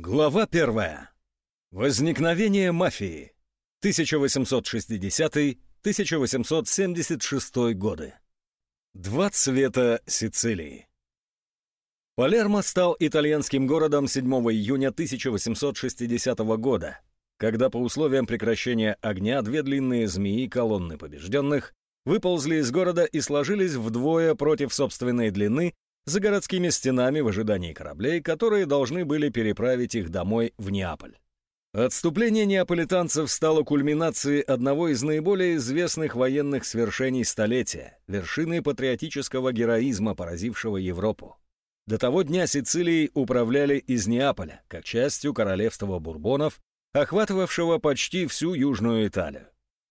Глава первая. Возникновение мафии. 1860-1876 годы. Два цвета Сицилии. Палермо стал итальянским городом 7 июня 1860 года, когда по условиям прекращения огня две длинные змеи колонны побежденных выползли из города и сложились вдвое против собственной длины за городскими стенами в ожидании кораблей, которые должны были переправить их домой в Неаполь. Отступление неаполитанцев стало кульминацией одного из наиболее известных военных свершений столетия, вершины патриотического героизма, поразившего Европу. До того дня Сицилией управляли из Неаполя, как частью королевства Бурбонов, охватывавшего почти всю Южную Италию.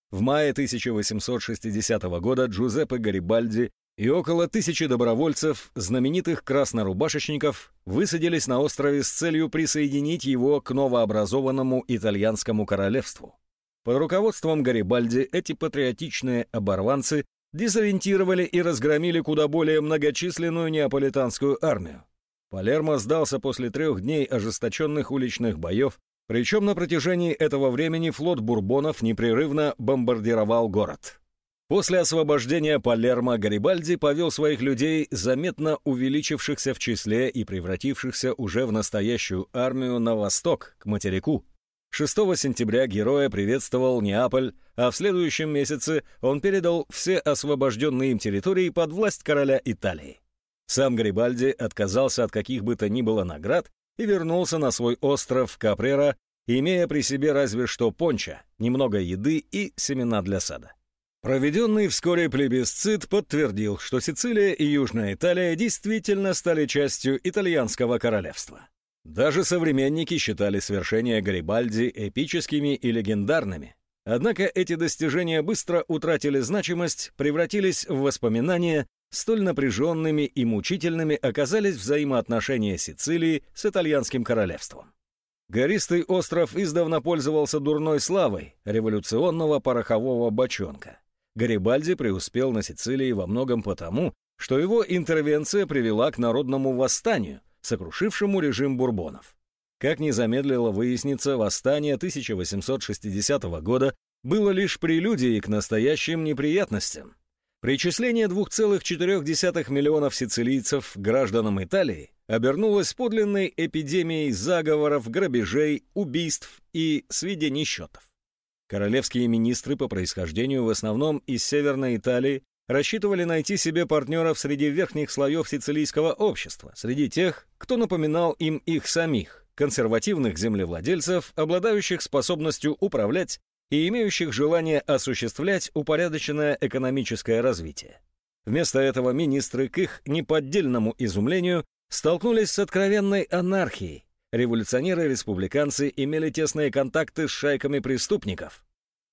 В мае 1860 года Джузеппе Гарибальди и около тысячи добровольцев, знаменитых краснорубашечников, высадились на острове с целью присоединить его к новообразованному итальянскому королевству. Под руководством Гарибальди эти патриотичные оборванцы дезориентировали и разгромили куда более многочисленную неаполитанскую армию. Палермо сдался после трех дней ожесточенных уличных боев, причем на протяжении этого времени флот бурбонов непрерывно бомбардировал город. После освобождения Палермо Гарибальди повел своих людей, заметно увеличившихся в числе и превратившихся уже в настоящую армию на восток, к материку. 6 сентября героя приветствовал Неаполь, а в следующем месяце он передал все освобожденные им территории под власть короля Италии. Сам Гарибальди отказался от каких бы то ни было наград и вернулся на свой остров Капрера, имея при себе разве что понча, немного еды и семена для сада. Проведенный вскоре плебисцит подтвердил, что Сицилия и Южная Италия действительно стали частью итальянского королевства. Даже современники считали свершения Гарибальди эпическими и легендарными. Однако эти достижения быстро утратили значимость, превратились в воспоминания, столь напряженными и мучительными оказались взаимоотношения Сицилии с итальянским королевством. Гористый остров издавна пользовался дурной славой революционного порохового бочонка. Гарибальди преуспел на Сицилии во многом потому, что его интервенция привела к народному восстанию, сокрушившему режим бурбонов. Как не замедлило выясниться, восстание 1860 года было лишь прелюдией к настоящим неприятностям. Причисление 2,4 миллионов сицилийцев гражданам Италии обернулось подлинной эпидемией заговоров, грабежей, убийств и сведений счетов. Королевские министры по происхождению в основном из Северной Италии рассчитывали найти себе партнеров среди верхних слоев сицилийского общества, среди тех, кто напоминал им их самих, консервативных землевладельцев, обладающих способностью управлять и имеющих желание осуществлять упорядоченное экономическое развитие. Вместо этого министры, к их неподдельному изумлению, столкнулись с откровенной анархией, революционеры-республиканцы имели тесные контакты с шайками преступников.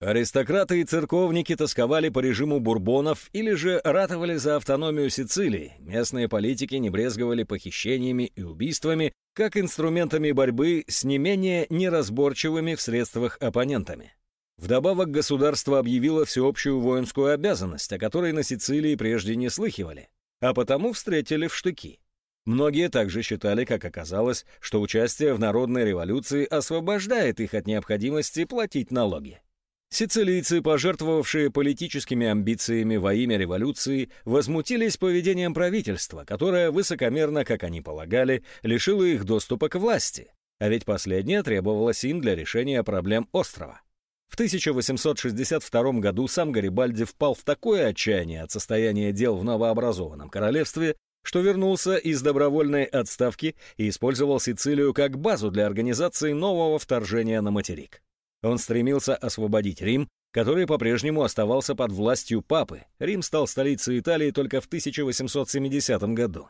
Аристократы и церковники тосковали по режиму бурбонов или же ратовали за автономию Сицилии. Местные политики не брезговали похищениями и убийствами как инструментами борьбы с не менее неразборчивыми в средствах оппонентами. Вдобавок государство объявило всеобщую воинскую обязанность, о которой на Сицилии прежде не слыхивали, а потому встретили в штыки. Многие также считали, как оказалось, что участие в народной революции освобождает их от необходимости платить налоги. Сицилийцы, пожертвовавшие политическими амбициями во имя революции, возмутились поведением правительства, которое высокомерно, как они полагали, лишило их доступа к власти, а ведь последнее требовалось им для решения проблем острова. В 1862 году сам Гарибальди впал в такое отчаяние от состояния дел в новообразованном королевстве, что вернулся из добровольной отставки и использовал Сицилию как базу для организации нового вторжения на материк. Он стремился освободить Рим, который по-прежнему оставался под властью папы. Рим стал столицей Италии только в 1870 году.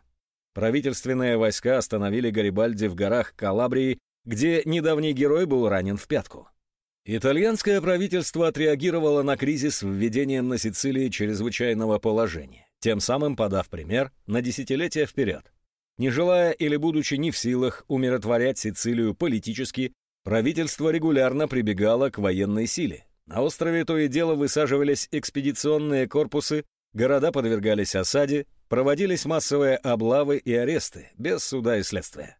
Правительственные войска остановили Гарибальди в горах Калабрии, где недавний герой был ранен в пятку. Итальянское правительство отреагировало на кризис введением на Сицилии чрезвычайного положения тем самым подав пример на десятилетия вперед. Не желая или будучи не в силах умиротворять Сицилию политически, правительство регулярно прибегало к военной силе. На острове то и дело высаживались экспедиционные корпусы, города подвергались осаде, проводились массовые облавы и аресты, без суда и следствия.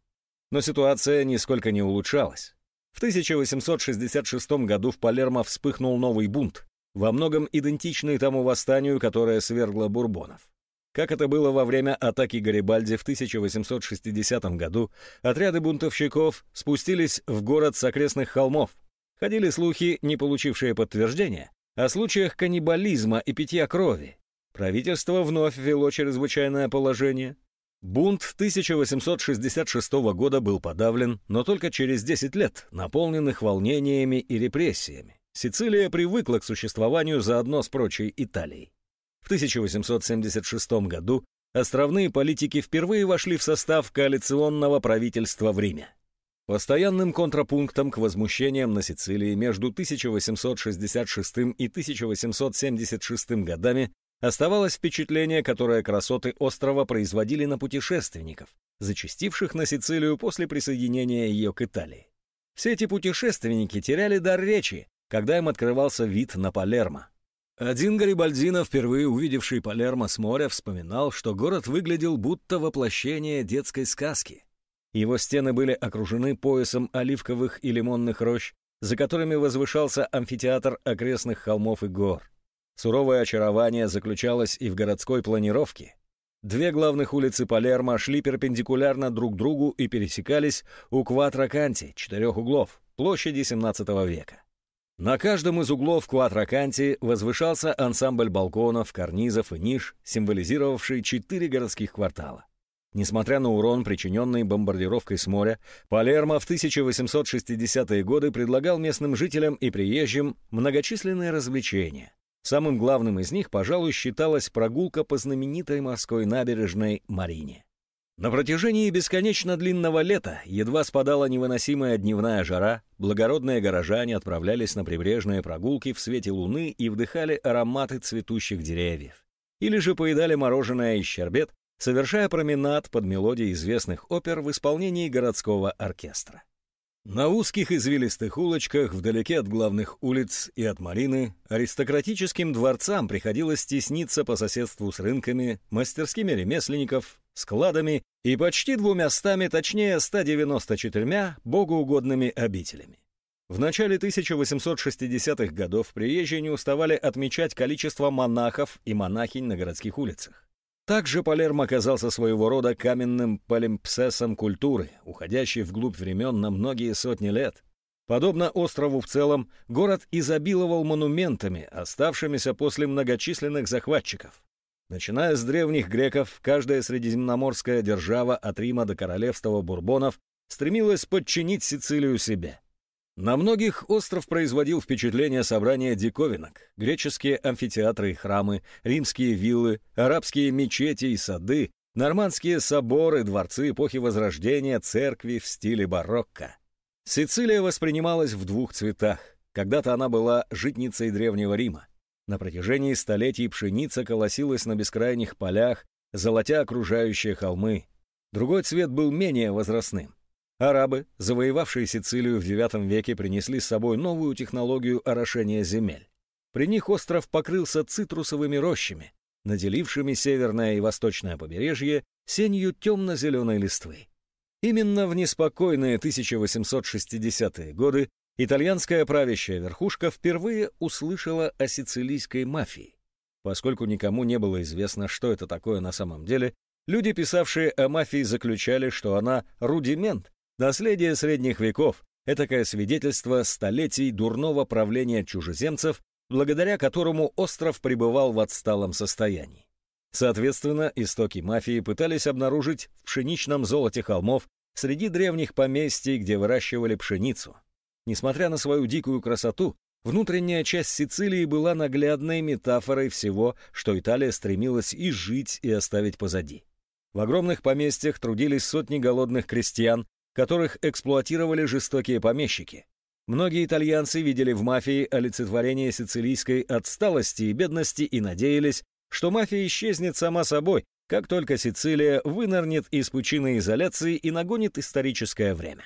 Но ситуация нисколько не улучшалась. В 1866 году в Палермо вспыхнул новый бунт, во многом идентичный тому восстанию, которое свергло бурбонов. Как это было во время атаки Гарибальди в 1860 году, отряды бунтовщиков спустились в город с окрестных холмов. Ходили слухи, не получившие подтверждения, о случаях каннибализма и питья крови. Правительство вновь ввело чрезвычайное положение. Бунт 1866 года был подавлен, но только через 10 лет, наполненных волнениями и репрессиями. Сицилия привыкла к существованию заодно с прочей Италией. В 1876 году островные политики впервые вошли в состав коалиционного правительства в Риме. Постоянным контрапунктом к возмущениям на Сицилии между 1866 и 1876 годами оставалось впечатление, которое красоты острова производили на путешественников, зачастивших на Сицилию после присоединения ее к Италии. Все эти путешественники теряли дар речи, когда им открывался вид на Палермо. Один Гарибальдино, впервые увидевший Палермо с моря, вспоминал, что город выглядел будто воплощение детской сказки. Его стены были окружены поясом оливковых и лимонных рощ, за которыми возвышался амфитеатр окрестных холмов и гор. Суровое очарование заключалось и в городской планировке. Две главных улицы Палермо шли перпендикулярно друг другу и пересекались у Кватраканти, четырех углов, площади 17 века. На каждом из углов квадраканти возвышался ансамбль балконов, карнизов и ниш, символизировавший четыре городских квартала. Несмотря на урон, причиненный бомбардировкой с моря, Палермо в 1860-е годы предлагал местным жителям и приезжим многочисленные развлечения. Самым главным из них, пожалуй, считалась прогулка по знаменитой морской набережной Марине. На протяжении бесконечно длинного лета едва спадала невыносимая дневная жара, благородные горожане отправлялись на прибрежные прогулки в свете луны и вдыхали ароматы цветущих деревьев. Или же поедали мороженое и щербет, совершая променад под мелодией известных опер в исполнении городского оркестра. На узких извилистых улочках, вдалеке от главных улиц и от Марины, аристократическим дворцам приходилось тесниться по соседству с рынками, мастерскими ремесленников, складами и почти двумястами, точнее 194 богоугодными обителями. В начале 1860-х годов приезжие не уставали отмечать количество монахов и монахинь на городских улицах. Также Палермо оказался своего рода каменным полимпсесом культуры, уходящей вглубь времен на многие сотни лет. Подобно острову в целом, город изобиловал монументами, оставшимися после многочисленных захватчиков. Начиная с древних греков, каждая средиземноморская держава от Рима до королевства Бурбонов стремилась подчинить Сицилию себе. На многих остров производил впечатление собрания диковинок. Греческие амфитеатры и храмы, римские виллы, арабские мечети и сады, нормандские соборы, дворцы эпохи Возрождения, церкви в стиле барокко. Сицилия воспринималась в двух цветах. Когда-то она была житницей Древнего Рима. На протяжении столетий пшеница колосилась на бескрайних полях, золотя окружающие холмы. Другой цвет был менее возрастным. Арабы, завоевавшие Сицилию в IX веке, принесли с собой новую технологию орошения земель. При них остров покрылся цитрусовыми рощами, наделившими северное и восточное побережье сенью темно-зеленой листвы. Именно в неспокойные 1860-е годы итальянская правящая верхушка впервые услышала о сицилийской мафии. Поскольку никому не было известно, что это такое на самом деле, люди, писавшие о мафии, заключали, что она рудимент, наследие средних веков, этакое свидетельство столетий дурного правления чужеземцев, благодаря которому остров пребывал в отсталом состоянии. Соответственно, истоки мафии пытались обнаружить в пшеничном золоте холмов среди древних поместий, где выращивали пшеницу. Несмотря на свою дикую красоту, внутренняя часть Сицилии была наглядной метафорой всего, что Италия стремилась и жить, и оставить позади. В огромных поместьях трудились сотни голодных крестьян, которых эксплуатировали жестокие помещики. Многие итальянцы видели в мафии олицетворение сицилийской отсталости и бедности и надеялись, что мафия исчезнет сама собой, как только Сицилия вынырнет из пучины изоляции и нагонит историческое время.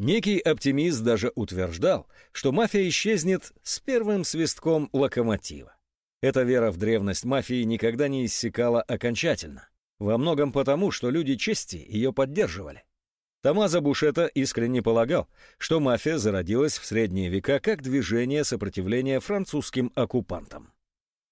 Некий оптимист даже утверждал, что мафия исчезнет с первым свистком локомотива. Эта вера в древность мафии никогда не иссякала окончательно, во многом потому, что люди чести ее поддерживали. Томазо Бушета искренне полагал, что мафия зародилась в средние века как движение сопротивления французским оккупантам.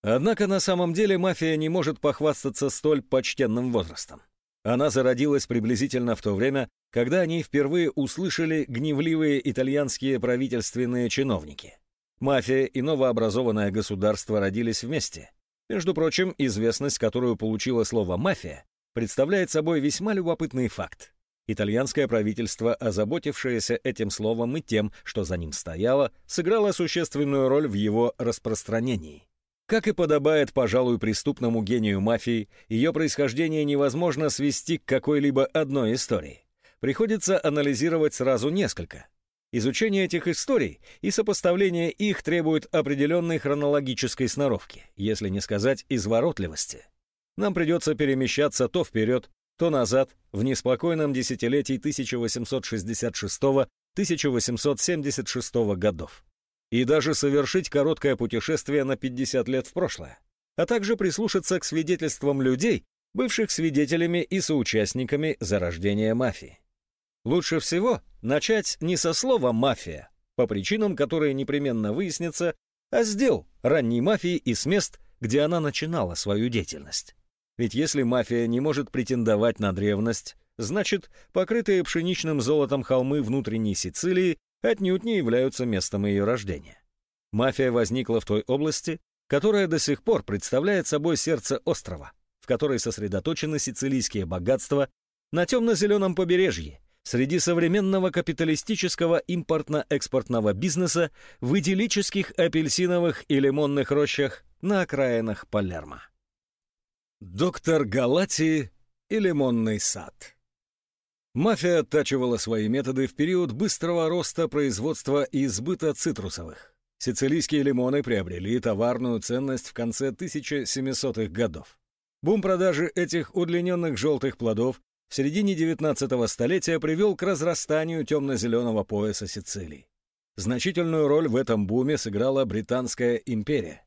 Однако на самом деле мафия не может похвастаться столь почтенным возрастом. Она зародилась приблизительно в то время, когда они впервые услышали гневливые итальянские правительственные чиновники. Мафия и новообразованное государство родились вместе. Между прочим, известность, которую получило слово «мафия», представляет собой весьма любопытный факт. Итальянское правительство, озаботившееся этим словом и тем, что за ним стояло, сыграло существенную роль в его распространении. Как и подобает, пожалуй, преступному гению мафии, ее происхождение невозможно свести к какой-либо одной истории. Приходится анализировать сразу несколько. Изучение этих историй и сопоставление их требует определенной хронологической сноровки, если не сказать изворотливости. Нам придется перемещаться то вперед, то назад в неспокойном десятилетии 1866-1876 годов. И даже совершить короткое путешествие на 50 лет в прошлое, а также прислушаться к свидетельствам людей, бывших свидетелями и соучастниками зарождения мафии. Лучше всего начать не со слова «мафия», по причинам, которые непременно выяснятся, а с дел ранней мафии и с мест, где она начинала свою деятельность. Ведь если мафия не может претендовать на древность, значит, покрытые пшеничным золотом холмы внутренней Сицилии отнюдь не являются местом ее рождения. Мафия возникла в той области, которая до сих пор представляет собой сердце острова, в которой сосредоточены сицилийские богатства на темно-зеленом побережье, среди современного капиталистического импортно-экспортного бизнеса в идиллических апельсиновых и лимонных рощах на окраинах Палермо. Доктор Галати и лимонный сад. Мафия оттачивала свои методы в период быстрого роста производства и сбыта цитрусовых. Сицилийские лимоны приобрели товарную ценность в конце 1700-х годов. Бум продажи этих удлиненных желтых плодов в середине 19 столетия привел к разрастанию темно-зеленого пояса Сицилии. Значительную роль в этом буме сыграла Британская империя.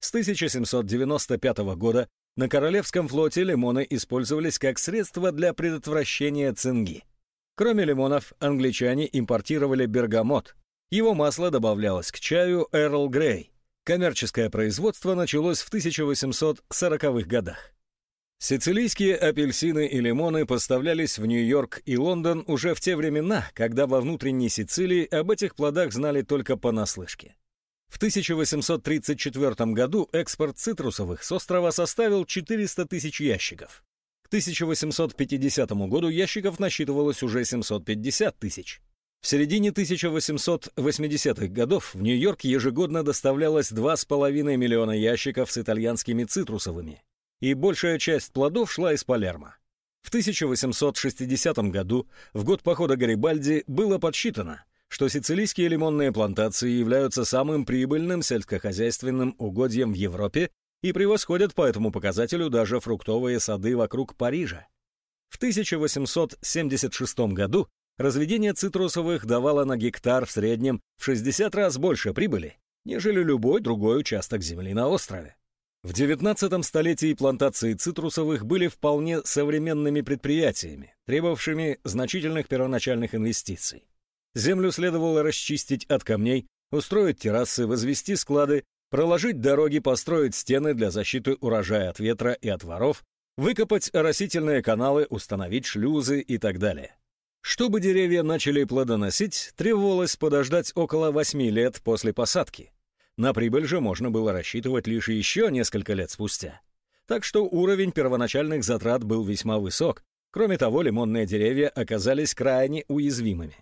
С 1795 года на Королевском флоте лимоны использовались как средство для предотвращения цинги. Кроме лимонов, англичане импортировали бергамот. Его масло добавлялось к чаю Эрл Грей. Коммерческое производство началось в 1840-х годах. Сицилийские апельсины и лимоны поставлялись в Нью-Йорк и Лондон уже в те времена, когда во внутренней Сицилии об этих плодах знали только понаслышке. В 1834 году экспорт цитрусовых с острова составил 400 тысяч ящиков. К 1850 году ящиков насчитывалось уже 750 тысяч. В середине 1880-х годов в Нью-Йорк ежегодно доставлялось 2,5 миллиона ящиков с итальянскими цитрусовыми, и большая часть плодов шла из Палермо. В 1860 году, в год похода Гарибальди, было подсчитано, что сицилийские лимонные плантации являются самым прибыльным сельскохозяйственным угодьем в Европе и превосходят по этому показателю даже фруктовые сады вокруг Парижа. В 1876 году разведение цитрусовых давало на гектар в среднем в 60 раз больше прибыли, нежели любой другой участок земли на острове. В XIX столетии плантации цитрусовых были вполне современными предприятиями, требовавшими значительных первоначальных инвестиций. Землю следовало расчистить от камней, устроить террасы, возвести склады, проложить дороги, построить стены для защиты урожая от ветра и от воров, выкопать оросительные каналы, установить шлюзы и так далее. Чтобы деревья начали плодоносить, требовалось подождать около 8 лет после посадки. На прибыль же можно было рассчитывать лишь еще несколько лет спустя. Так что уровень первоначальных затрат был весьма высок. Кроме того, лимонные деревья оказались крайне уязвимыми.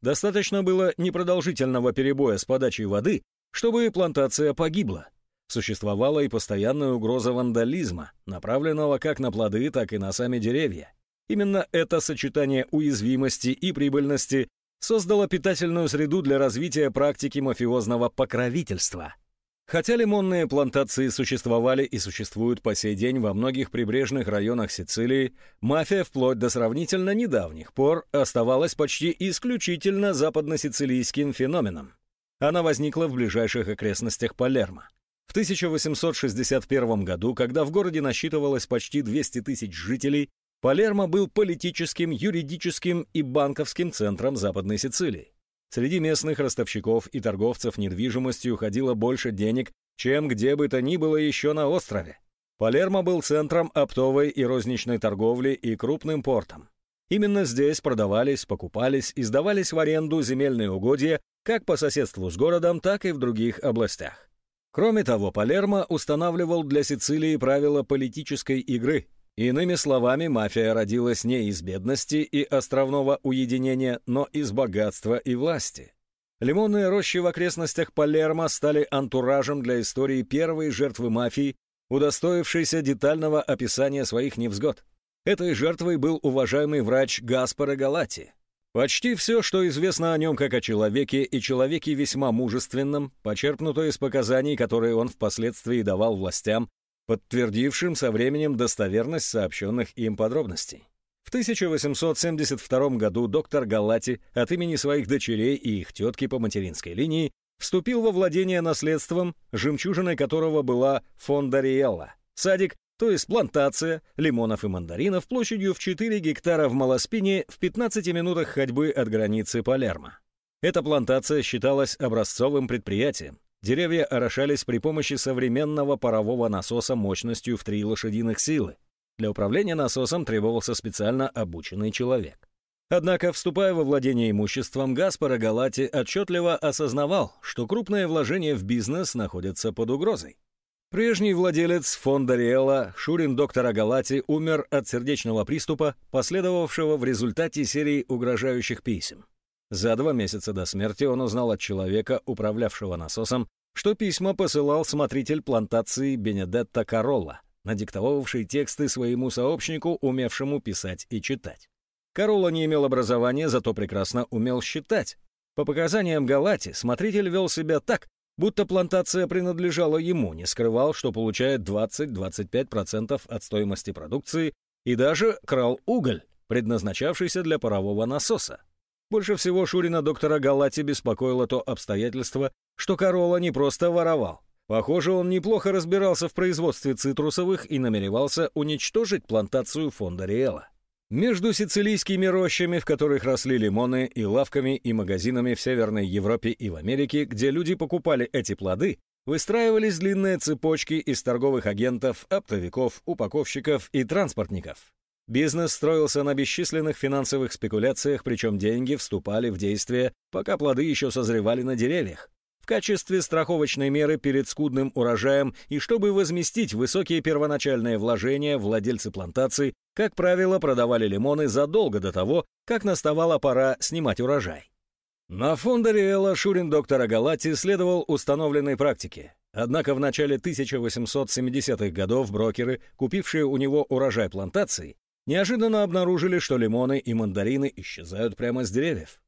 Достаточно было непродолжительного перебоя с подачей воды, чтобы плантация погибла. Существовала и постоянная угроза вандализма, направленного как на плоды, так и на сами деревья. Именно это сочетание уязвимости и прибыльности создало питательную среду для развития практики мафиозного покровительства – Хотя лимонные плантации существовали и существуют по сей день во многих прибрежных районах Сицилии, мафия вплоть до сравнительно недавних пор оставалась почти исключительно западно-сицилийским феноменом. Она возникла в ближайших окрестностях Палермо. В 1861 году, когда в городе насчитывалось почти 200 тысяч жителей, Палермо был политическим, юридическим и банковским центром Западной Сицилии. Среди местных ростовщиков и торговцев недвижимостью ходило больше денег, чем где бы то ни было еще на острове. Палермо был центром оптовой и розничной торговли и крупным портом. Именно здесь продавались, покупались и сдавались в аренду земельные угодья как по соседству с городом, так и в других областях. Кроме того, Палермо устанавливал для Сицилии правила политической игры. Иными словами, мафия родилась не из бедности и островного уединения, но из богатства и власти. Лимонные рощи в окрестностях Палермо стали антуражем для истории первой жертвы мафии, удостоившейся детального описания своих невзгод. Этой жертвой был уважаемый врач Гаспаро Галати. Почти все, что известно о нем как о человеке и человеке весьма мужественном, почерпнуто из показаний, которые он впоследствии давал властям, подтвердившим со временем достоверность сообщенных им подробностей. В 1872 году доктор Галати от имени своих дочерей и их тетки по материнской линии вступил во владение наследством, жемчужиной которого была Фондариелла, садик, то есть плантация лимонов и мандаринов площадью в 4 гектара в Малоспине в 15 минутах ходьбы от границы Палермо. Эта плантация считалась образцовым предприятием. Деревья орошались при помощи современного парового насоса мощностью в 3 лошадиных силы. Для управления насосом требовался специально обученный человек. Однако, вступая во владение имуществом, Гаспара Галати отчетливо осознавал, что крупные вложения в бизнес находятся под угрозой. Прежний владелец фонда Риэла, Шурин доктора Галати, умер от сердечного приступа, последовавшего в результате серии угрожающих писем. За два месяца до смерти он узнал от человека, управлявшего насосом, что письма посылал смотритель плантации Бенедетта Каролла, надиктовавший тексты своему сообщнику, умевшему писать и читать. Каролла не имел образования, зато прекрасно умел считать. По показаниям Галати, смотритель вел себя так, будто плантация принадлежала ему, не скрывал, что получает 20-25% от стоимости продукции и даже крал уголь, предназначавшийся для парового насоса. Больше всего Шурина доктора Галати беспокоило то обстоятельство, что Корола не просто воровал. Похоже, он неплохо разбирался в производстве цитрусовых и намеревался уничтожить плантацию фонда Риэла. Между сицилийскими рощами, в которых росли лимоны, и лавками и магазинами в Северной Европе и в Америке, где люди покупали эти плоды, выстраивались длинные цепочки из торговых агентов, оптовиков, упаковщиков и транспортников. Бизнес строился на бесчисленных финансовых спекуляциях, причем деньги вступали в действие, пока плоды еще созревали на деревьях в качестве страховочной меры перед скудным урожаем и чтобы возместить высокие первоначальные вложения, владельцы плантаций, как правило, продавали лимоны задолго до того, как наставала пора снимать урожай. На фонде Риэла Шурин доктора Галати следовал установленной практике. Однако в начале 1870-х годов брокеры, купившие у него урожай плантаций, неожиданно обнаружили, что лимоны и мандарины исчезают прямо с деревьев.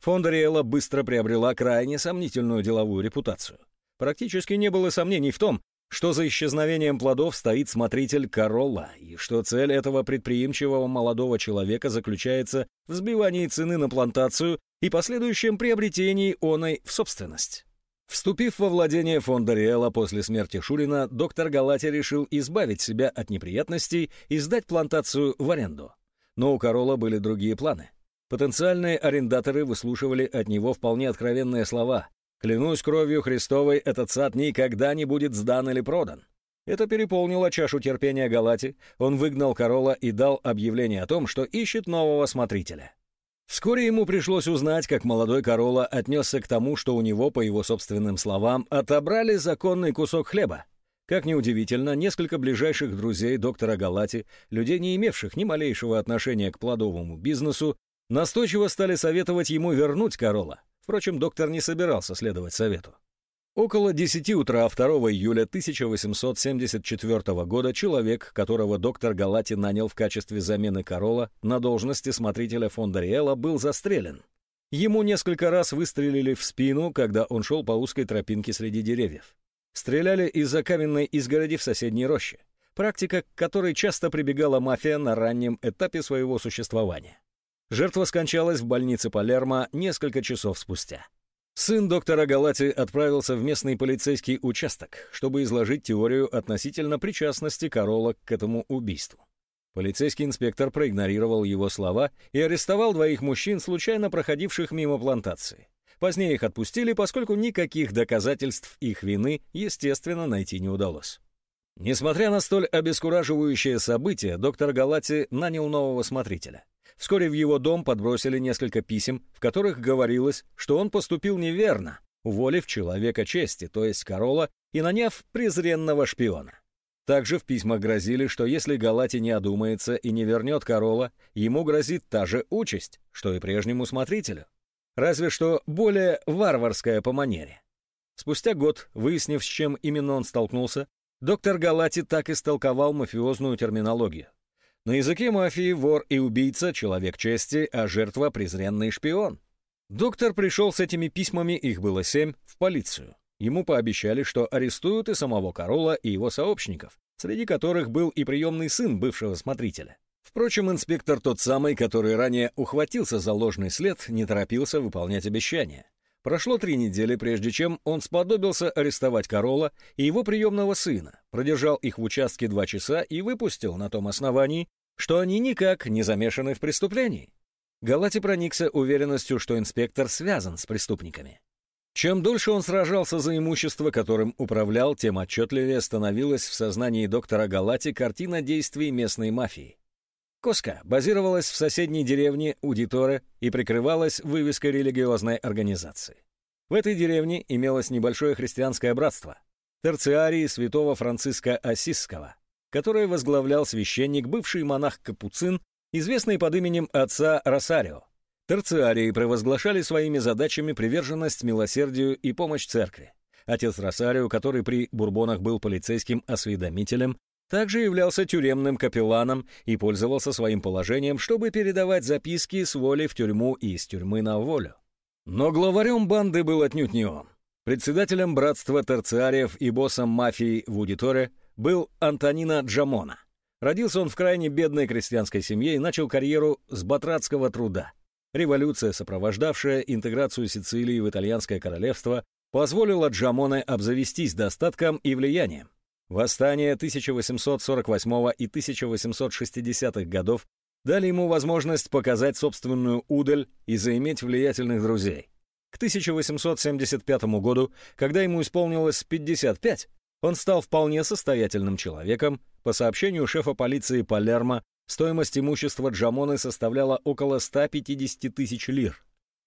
Фонда Риэла быстро приобрела крайне сомнительную деловую репутацию. Практически не было сомнений в том, что за исчезновением плодов стоит смотритель Королла, и что цель этого предприимчивого молодого человека заключается в сбивании цены на плантацию и последующем приобретении оной в собственность. Вступив во владение фонда Риэла после смерти Шурина, доктор Галати решил избавить себя от неприятностей и сдать плантацию в аренду. Но у Королла были другие планы. Потенциальные арендаторы выслушивали от него вполне откровенные слова. «Клянусь кровью Христовой, этот сад никогда не будет сдан или продан». Это переполнило чашу терпения Галати. Он выгнал Корола и дал объявление о том, что ищет нового смотрителя. Вскоре ему пришлось узнать, как молодой Корола отнесся к тому, что у него, по его собственным словам, отобрали законный кусок хлеба. Как неудивительно, несколько ближайших друзей доктора Галати, людей, не имевших ни малейшего отношения к плодовому бизнесу, Настойчиво стали советовать ему вернуть Корола. Впрочем, доктор не собирался следовать совету. Около 10 утра 2 июля 1874 года человек, которого доктор Галати нанял в качестве замены Корола на должности смотрителя фонда Риэла, был застрелен. Ему несколько раз выстрелили в спину, когда он шел по узкой тропинке среди деревьев. Стреляли из-за каменной изгороди в соседней роще. Практика, к которой часто прибегала мафия на раннем этапе своего существования. Жертва скончалась в больнице Палермо несколько часов спустя. Сын доктора Галати отправился в местный полицейский участок, чтобы изложить теорию относительно причастности Корола к этому убийству. Полицейский инспектор проигнорировал его слова и арестовал двоих мужчин, случайно проходивших мимо плантации. Позднее их отпустили, поскольку никаких доказательств их вины, естественно, найти не удалось. Несмотря на столь обескураживающее событие, доктор Галати нанял нового смотрителя. Вскоре в его дом подбросили несколько писем, в которых говорилось, что он поступил неверно, уволив человека чести, то есть Корола, и наняв презренного шпиона. Также в письмах грозили, что если Галати не одумается и не вернет Корола, ему грозит та же участь, что и прежнему смотрителю. Разве что более варварская по манере. Спустя год, выяснив, с чем именно он столкнулся, доктор Галати так истолковал мафиозную терминологию. На языке мафии вор и убийца — человек чести, а жертва — презренный шпион. Доктор пришел с этими письмами, их было семь, в полицию. Ему пообещали, что арестуют и самого Корола, и его сообщников, среди которых был и приемный сын бывшего смотрителя. Впрочем, инспектор тот самый, который ранее ухватился за ложный след, не торопился выполнять обещания. Прошло три недели, прежде чем он сподобился арестовать Корола и его приемного сына, продержал их в участке два часа и выпустил на том основании, что они никак не замешаны в преступлении. Галати проникся уверенностью, что инспектор связан с преступниками. Чем дольше он сражался за имущество, которым управлял, тем отчетливее становилась в сознании доктора Галати картина действий местной мафии. Коска базировалась в соседней деревне Удиторе и прикрывалась вывеской религиозной организации. В этой деревне имелось небольшое христианское братство – терциарии святого Франциска Осисского, которое возглавлял священник, бывший монах-капуцин, известный под именем отца Росарио. Терциарии провозглашали своими задачами приверженность милосердию и помощь церкви. Отец Росарио, который при Бурбонах был полицейским осведомителем, также являлся тюремным капелланом и пользовался своим положением, чтобы передавать записки с воли в тюрьму и из тюрьмы на волю. Но главарем банды был отнюдь не он. Председателем братства терциариев и боссом мафии в Удиторе был Антонина Джамона. Родился он в крайне бедной крестьянской семье и начал карьеру с батратского труда – Революция, сопровождавшая интеграцию Сицилии в итальянское королевство, позволила Джамоне обзавестись достатком и влиянием. Восстания 1848 и 1860 годов дали ему возможность показать собственную удаль и заиметь влиятельных друзей. К 1875 году, когда ему исполнилось 55, он стал вполне состоятельным человеком, по сообщению шефа полиции Палермо, Стоимость имущества Джамоны составляла около 150 тысяч лир.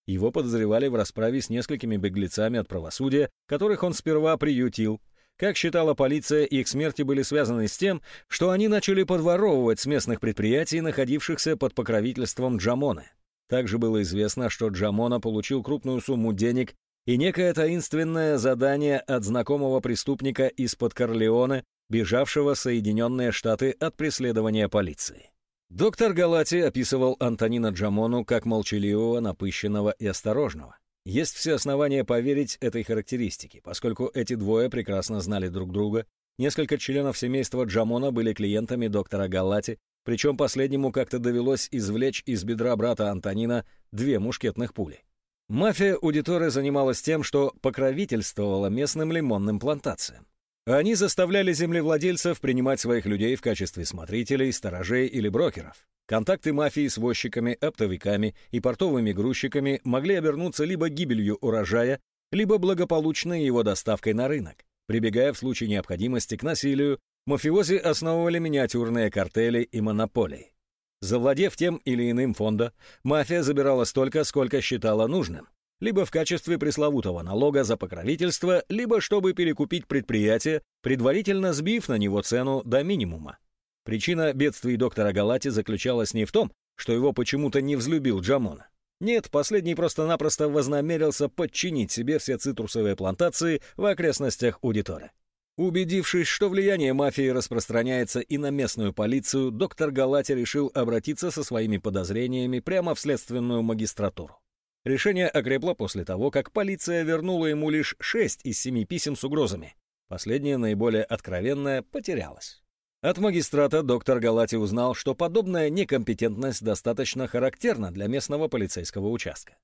Его подозревали в расправе с несколькими беглецами от правосудия, которых он сперва приютил. Как считала полиция, их смерти были связаны с тем, что они начали подворовывать с местных предприятий, находившихся под покровительством Джамоны. Также было известно, что Джамона получил крупную сумму денег и некое таинственное задание от знакомого преступника из-под Корлеоне, бежавшего в Соединенные Штаты от преследования полиции. Доктор Галати описывал Антонина Джамону как молчаливого, напыщенного и осторожного. Есть все основания поверить этой характеристике, поскольку эти двое прекрасно знали друг друга. Несколько членов семейства Джамона были клиентами доктора Галати, причем последнему как-то довелось извлечь из бедра брата Антонина две мушкетных пули. Мафия Аудиторы занималась тем, что покровительствовала местным лимонным плантациям. Они заставляли землевладельцев принимать своих людей в качестве смотрителей, сторожей или брокеров. Контакты мафии с возчиками, оптовиками и портовыми грузчиками могли обернуться либо гибелью урожая, либо благополучной его доставкой на рынок. Прибегая в случае необходимости к насилию, мафиози основывали миниатюрные картели и монополии. Завладев тем или иным фонда, мафия забирала столько, сколько считала нужным либо в качестве пресловутого налога за покровительство, либо чтобы перекупить предприятие, предварительно сбив на него цену до минимума. Причина бедствий доктора Галати заключалась не в том, что его почему-то не взлюбил Джамона. Нет, последний просто-напросто вознамерился подчинить себе все цитрусовые плантации в окрестностях Удитора. Убедившись, что влияние мафии распространяется и на местную полицию, доктор Галати решил обратиться со своими подозрениями прямо в следственную магистратуру. Решение окрепло после того, как полиция вернула ему лишь шесть из семи писем с угрозами. Последнее, наиболее откровенное, потерялось. От магистрата доктор Галати узнал, что подобная некомпетентность достаточно характерна для местного полицейского участка.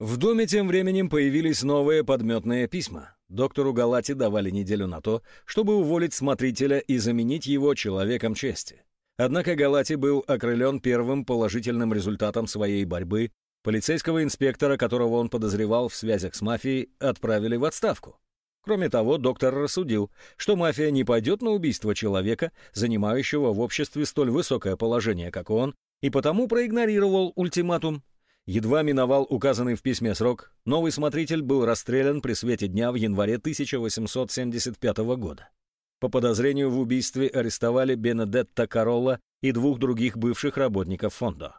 В доме тем временем появились новые подметные письма. Доктору Галати давали неделю на то, чтобы уволить смотрителя и заменить его человеком чести. Однако Галати был окрылен первым положительным результатом своей борьбы. Полицейского инспектора, которого он подозревал в связях с мафией, отправили в отставку. Кроме того, доктор рассудил, что мафия не пойдет на убийство человека, занимающего в обществе столь высокое положение, как он, и потому проигнорировал ультиматум. Едва миновал указанный в письме срок, новый смотритель был расстрелян при свете дня в январе 1875 года. По подозрению в убийстве арестовали Бенедетта Каролла и двух других бывших работников фонда.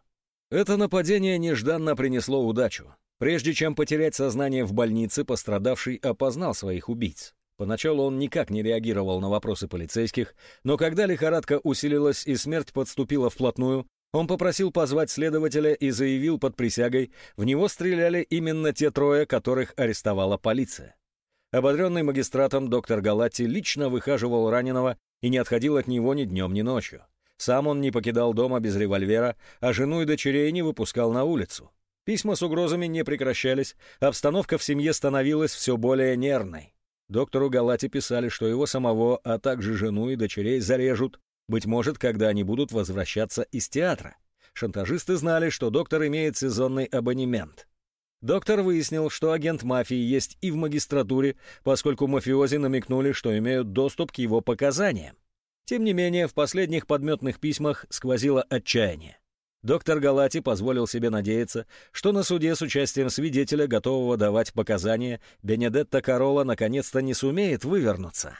Это нападение нежданно принесло удачу. Прежде чем потерять сознание в больнице, пострадавший опознал своих убийц. Поначалу он никак не реагировал на вопросы полицейских, но когда лихорадка усилилась и смерть подступила вплотную, он попросил позвать следователя и заявил под присягой, в него стреляли именно те трое, которых арестовала полиция. Ободренный магистратом доктор Галатти лично выхаживал раненого и не отходил от него ни днем, ни ночью. Сам он не покидал дома без револьвера, а жену и дочерей не выпускал на улицу. Письма с угрозами не прекращались, обстановка в семье становилась все более нервной. Доктору Галати писали, что его самого, а также жену и дочерей зарежут, быть может, когда они будут возвращаться из театра. Шантажисты знали, что доктор имеет сезонный абонемент. Доктор выяснил, что агент мафии есть и в магистратуре, поскольку мафиози намекнули, что имеют доступ к его показаниям. Тем не менее, в последних подметных письмах сквозило отчаяние. Доктор Галати позволил себе надеяться, что на суде с участием свидетеля, готового давать показания, Бенедетта Карола наконец-то не сумеет вывернуться.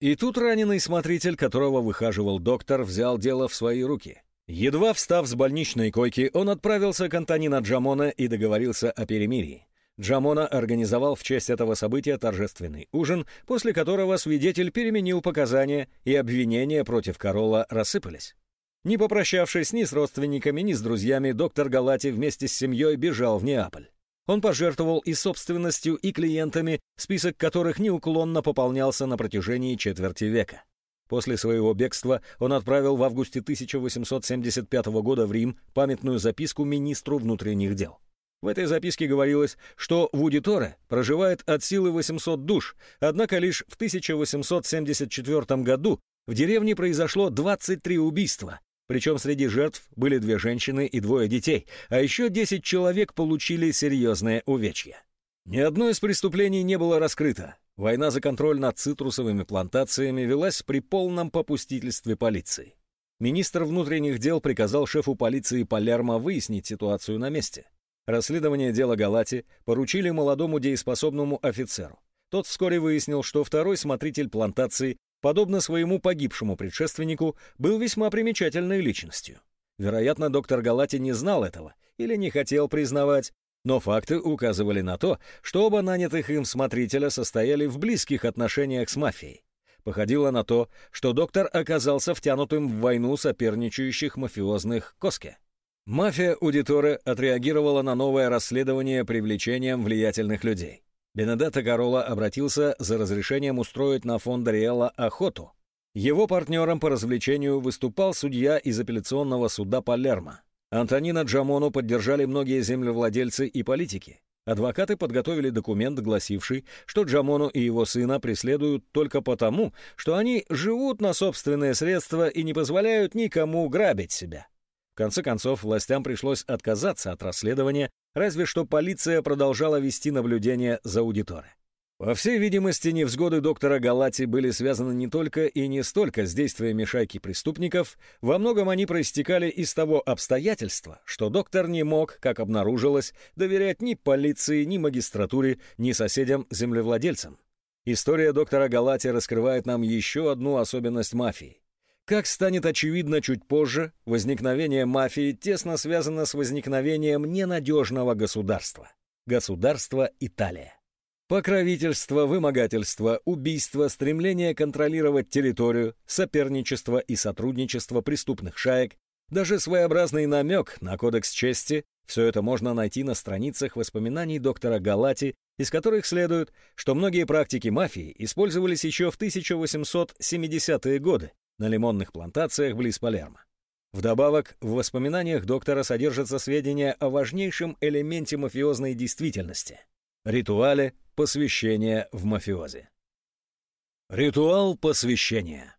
И тут раненый смотритель, которого выхаживал доктор, взял дело в свои руки. Едва встав с больничной койки, он отправился к Антонина Джамона и договорился о перемирии. Джамона организовал в честь этого события торжественный ужин, после которого свидетель переменил показания, и обвинения против Корола рассыпались. Не попрощавшись ни с родственниками, ни с друзьями, доктор Галати вместе с семьей бежал в Неаполь. Он пожертвовал и собственностью, и клиентами, список которых неуклонно пополнялся на протяжении четверти века. После своего бегства он отправил в августе 1875 года в Рим памятную записку министру внутренних дел. В этой записке говорилось, что в Удиторе проживает от силы 800 душ, однако лишь в 1874 году в деревне произошло 23 убийства, причем среди жертв были две женщины и двое детей, а еще 10 человек получили серьезные увечья. Ни одно из преступлений не было раскрыто, Война за контроль над цитрусовыми плантациями велась при полном попустительстве полиции. Министр внутренних дел приказал шефу полиции Палермо выяснить ситуацию на месте. Расследование дела Галати поручили молодому дееспособному офицеру. Тот вскоре выяснил, что второй смотритель плантации, подобно своему погибшему предшественнику, был весьма примечательной личностью. Вероятно, доктор Галати не знал этого или не хотел признавать, но факты указывали на то, что оба нанятых им смотрителя состояли в близких отношениях с мафией. Походило на то, что доктор оказался втянутым в войну соперничающих мафиозных Коске. Мафия Удиторе отреагировала на новое расследование привлечением влиятельных людей. Бенедетто Карола обратился за разрешением устроить на фонд Риэла охоту. Его партнером по развлечению выступал судья из апелляционного суда Палермо. Антонина Джамону поддержали многие землевладельцы и политики. Адвокаты подготовили документ, гласивший, что Джамону и его сына преследуют только потому, что они живут на собственные средства и не позволяют никому грабить себя. В конце концов, властям пришлось отказаться от расследования, разве что полиция продолжала вести наблюдение за аудиторой. По всей видимости, невзгоды доктора Галати были связаны не только и не столько с действиями шайки преступников, во многом они проистекали из того обстоятельства, что доктор не мог, как обнаружилось, доверять ни полиции, ни магистратуре, ни соседям-землевладельцам. История доктора Галати раскрывает нам еще одну особенность мафии. Как станет очевидно чуть позже, возникновение мафии тесно связано с возникновением ненадежного государства. Государство Италия. Покровительство, вымогательство, убийство, стремление контролировать территорию, соперничество и сотрудничество преступных шаек, даже своеобразный намек на кодекс чести – все это можно найти на страницах воспоминаний доктора Галати, из которых следует, что многие практики мафии использовались еще в 1870-е годы на лимонных плантациях близ Палермо. Вдобавок, в воспоминаниях доктора содержатся сведения о важнейшем элементе мафиозной действительности – ритуале Посвящение в мафиози. Ритуал посвящения.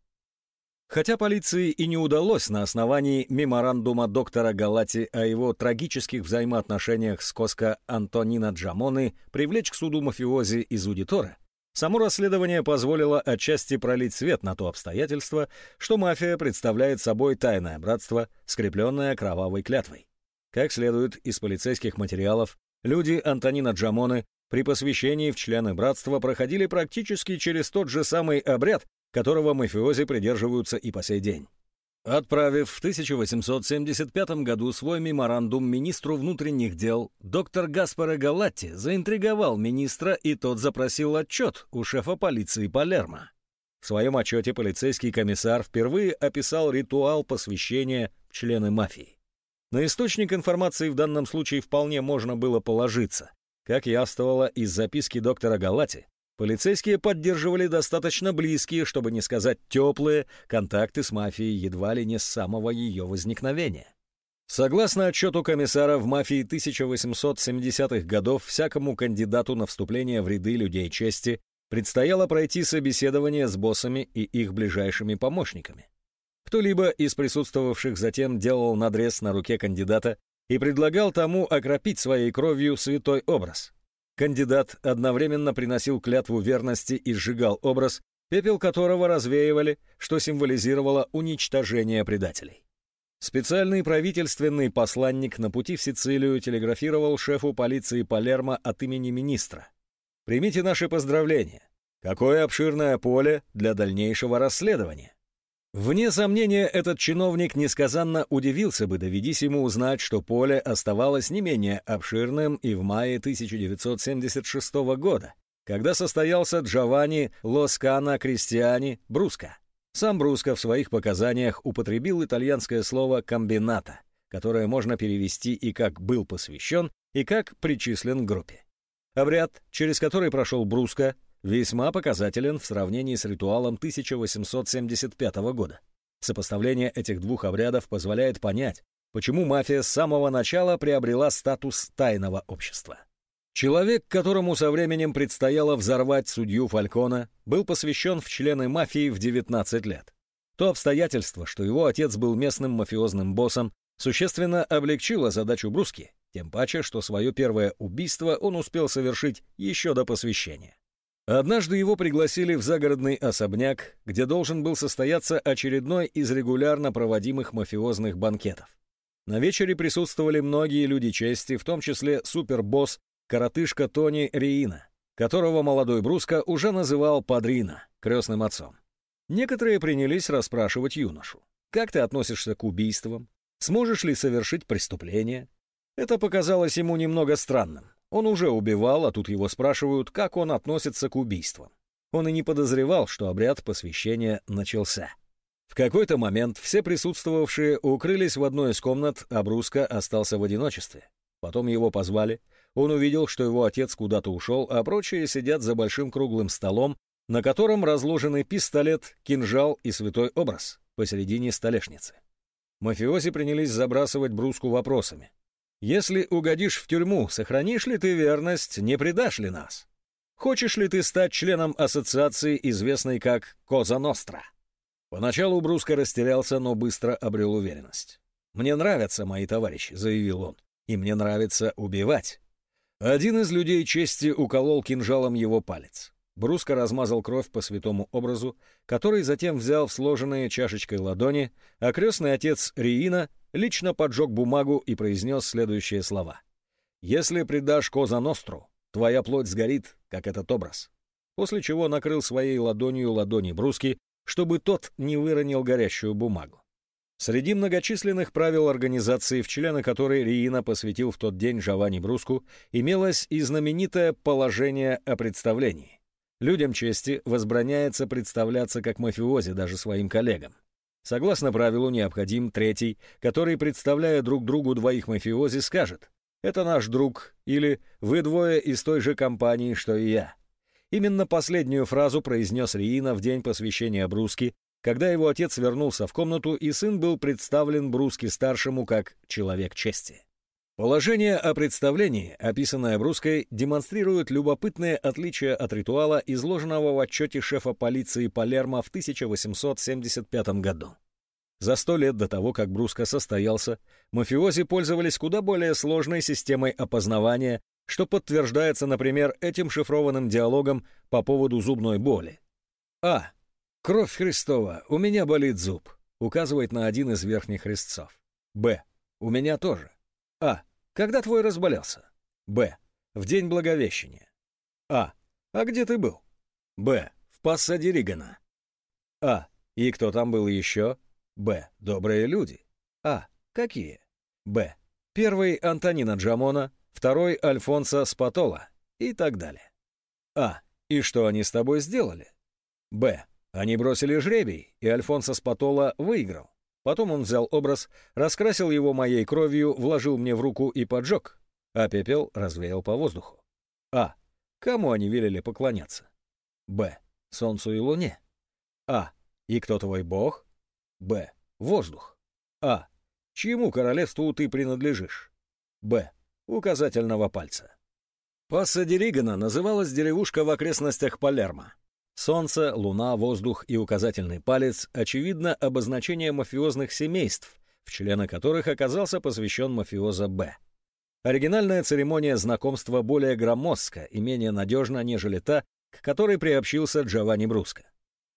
Хотя полиции и не удалось на основании меморандума доктора Галати о его трагических взаимоотношениях с Коско Антонина Джамоны привлечь к суду мафиози из Удитора, само расследование позволило отчасти пролить свет на то обстоятельство, что мафия представляет собой тайное братство, скрепленное кровавой клятвой. Как следует из полицейских материалов, люди Антонина Джамоны при посвящении в члены братства проходили практически через тот же самый обряд, которого мафиози придерживаются и по сей день. Отправив в 1875 году свой меморандум министру внутренних дел, доктор Гаспаро Галатти заинтриговал министра, и тот запросил отчет у шефа полиции Палермо. В своем отчете полицейский комиссар впервые описал ритуал посвящения члены мафии. На источник информации в данном случае вполне можно было положиться. Как яствовало из записки доктора Галати, Полицейские поддерживали достаточно близкие, чтобы не сказать теплые, контакты с мафией едва ли не с самого ее возникновения. Согласно отчету комиссара, в мафии 1870-х годов всякому кандидату на вступление в ряды людей чести предстояло пройти собеседование с боссами и их ближайшими помощниками. Кто-либо из присутствовавших затем делал надрез на руке кандидата и предлагал тому окропить своей кровью святой образ. Кандидат одновременно приносил клятву верности и сжигал образ, пепел которого развеивали, что символизировало уничтожение предателей. Специальный правительственный посланник на пути в Сицилию телеграфировал шефу полиции Палермо от имени министра. «Примите наши поздравления. Какое обширное поле для дальнейшего расследования. Вне сомнения, этот чиновник несказанно удивился бы, доведись ему узнать, что поле оставалось не менее обширным и в мае 1976 года, когда состоялся Джованни Лоскана Кристиани Бруско. Сам Бруско в своих показаниях употребил итальянское слово «комбината», которое можно перевести и как «был посвящен», и как «причислен к группе». Обряд, через который прошел Бруско, весьма показателен в сравнении с ритуалом 1875 года. Сопоставление этих двух обрядов позволяет понять, почему мафия с самого начала приобрела статус тайного общества. Человек, которому со временем предстояло взорвать судью Фалькона, был посвящен в члены мафии в 19 лет. То обстоятельство, что его отец был местным мафиозным боссом, существенно облегчило задачу Бруски, тем паче, что свое первое убийство он успел совершить еще до посвящения. Однажды его пригласили в загородный особняк, где должен был состояться очередной из регулярно проводимых мафиозных банкетов. На вечере присутствовали многие люди чести, в том числе супербосс, коротышка Тони Риина, которого молодой Бруско уже называл Падрина, крестным отцом. Некоторые принялись расспрашивать юношу. «Как ты относишься к убийствам? Сможешь ли совершить преступление?» Это показалось ему немного странным. Он уже убивал, а тут его спрашивают, как он относится к убийствам. Он и не подозревал, что обряд посвящения начался. В какой-то момент все присутствовавшие укрылись в одной из комнат, а Бруско остался в одиночестве. Потом его позвали. Он увидел, что его отец куда-то ушел, а прочие сидят за большим круглым столом, на котором разложены пистолет, кинжал и святой образ посередине столешницы. Мафиози принялись забрасывать Бруску вопросами. Если угодишь в тюрьму, сохранишь ли ты верность, не предашь ли нас? Хочешь ли ты стать членом ассоциации, известной как Коза Ностра? Поначалу Бруско растерялся, но быстро обрел уверенность. «Мне нравятся мои товарищи», — заявил он, — «и мне нравится убивать». Один из людей чести уколол кинжалом его палец. Бруско размазал кровь по святому образу, который затем взял в сложенные чашечкой ладони, а крестный отец Риина лично поджег бумагу и произнес следующие слова. «Если предашь Коза Ностру, твоя плоть сгорит, как этот образ». После чего накрыл своей ладонью ладони Бруски, чтобы тот не выронил горящую бумагу. Среди многочисленных правил организации, в члены которой Риина посвятил в тот день Жавани Бруску, имелось и знаменитое положение о представлении. Людям чести возбраняется представляться как мафиози даже своим коллегам. Согласно правилу, необходим третий, который, представляя друг другу двоих мафиози, скажет «Это наш друг» или «Вы двое из той же компании, что и я». Именно последнюю фразу произнес Риина в день посвящения Бруски, когда его отец вернулся в комнату, и сын был представлен Бруски-старшему как «человек чести». Положение о представлении, описанное Бруской, демонстрирует любопытные отличия от ритуала, изложенного в отчете шефа полиции Палермо в 1875 году. За сто лет до того, как Бруско состоялся, мафиози пользовались куда более сложной системой опознавания, что подтверждается, например, этим шифрованным диалогом по поводу зубной боли. А. Кровь Христова, у меня болит зуб, указывает на один из верхних резцов. Б. У меня тоже. А. Когда твой разболелся? Б. В день Благовещения. А. А где ты был? Б. В Пассаде Ригана. А. И кто там был еще? Б. Добрые люди. А. Какие? Б. Первый Антонина Джамона, второй Альфонсо Спатола и так далее. А. И что они с тобой сделали? Б. Они бросили жребий, и Альфонсо Спатола выиграл. Потом он взял образ, раскрасил его моей кровью, вложил мне в руку и поджег, а пепел развеял по воздуху. А. Кому они велели поклоняться? Б. Солнцу и Луне. А. И кто твой бог? Б. Воздух. А. Чьему королевству ты принадлежишь? Б. Указательного пальца. Пасса Деригана называлась деревушка в окрестностях Палермо. Солнце, луна, воздух и указательный палец – очевидно обозначение мафиозных семейств, в члены которых оказался посвящен мафиоза Б. Оригинальная церемония знакомства более громоздка и менее надежна, нежели та, к которой приобщился Джованни Бруско.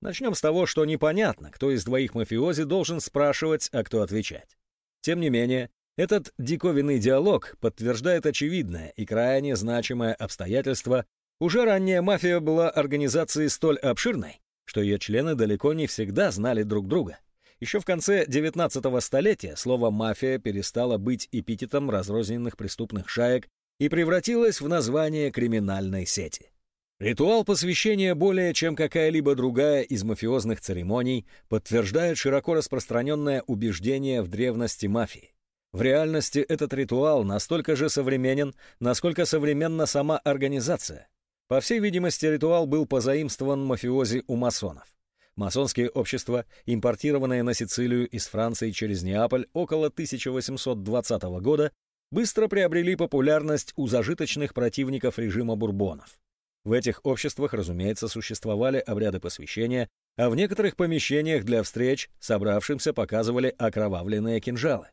Начнем с того, что непонятно, кто из двоих мафиози должен спрашивать, а кто отвечать. Тем не менее, этот диковинный диалог подтверждает очевидное и крайне значимое обстоятельство. Уже ранняя мафия была организацией столь обширной, что ее члены далеко не всегда знали друг друга. Еще в конце 19 столетия слово «мафия» перестало быть эпитетом разрозненных преступных шаек и превратилось в название криминальной сети. Ритуал посвящения более чем какая-либо другая из мафиозных церемоний подтверждает широко распространенное убеждение в древности мафии. В реальности этот ритуал настолько же современен, насколько современна сама организация. По всей видимости, ритуал был позаимствован мафиози у масонов. Масонские общества, импортированные на Сицилию из Франции через Неаполь около 1820 года, быстро приобрели популярность у зажиточных противников режима бурбонов. В этих обществах, разумеется, существовали обряды посвящения, а в некоторых помещениях для встреч собравшимся показывали окровавленные кинжалы.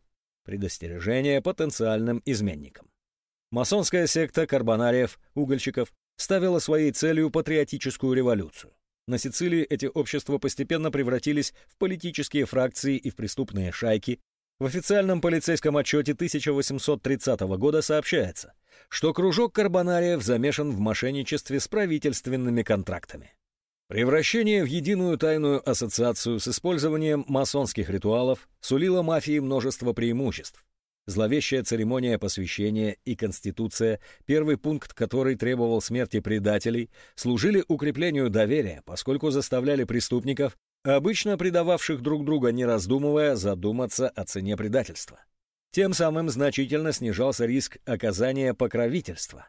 Предостережение потенциальным изменникам. Масонская секта карбонариев, угольщиков, ставила своей целью патриотическую революцию. На Сицилии эти общества постепенно превратились в политические фракции и в преступные шайки, в официальном полицейском отчете 1830 года сообщается, что кружок Карбонариев замешан в мошенничестве с правительственными контрактами. Превращение в единую тайную ассоциацию с использованием масонских ритуалов сулило мафии множество преимуществ. Зловещая церемония посвящения и конституция, первый пункт которой требовал смерти предателей, служили укреплению доверия, поскольку заставляли преступников обычно предававших друг друга, не раздумывая, задуматься о цене предательства. Тем самым значительно снижался риск оказания покровительства.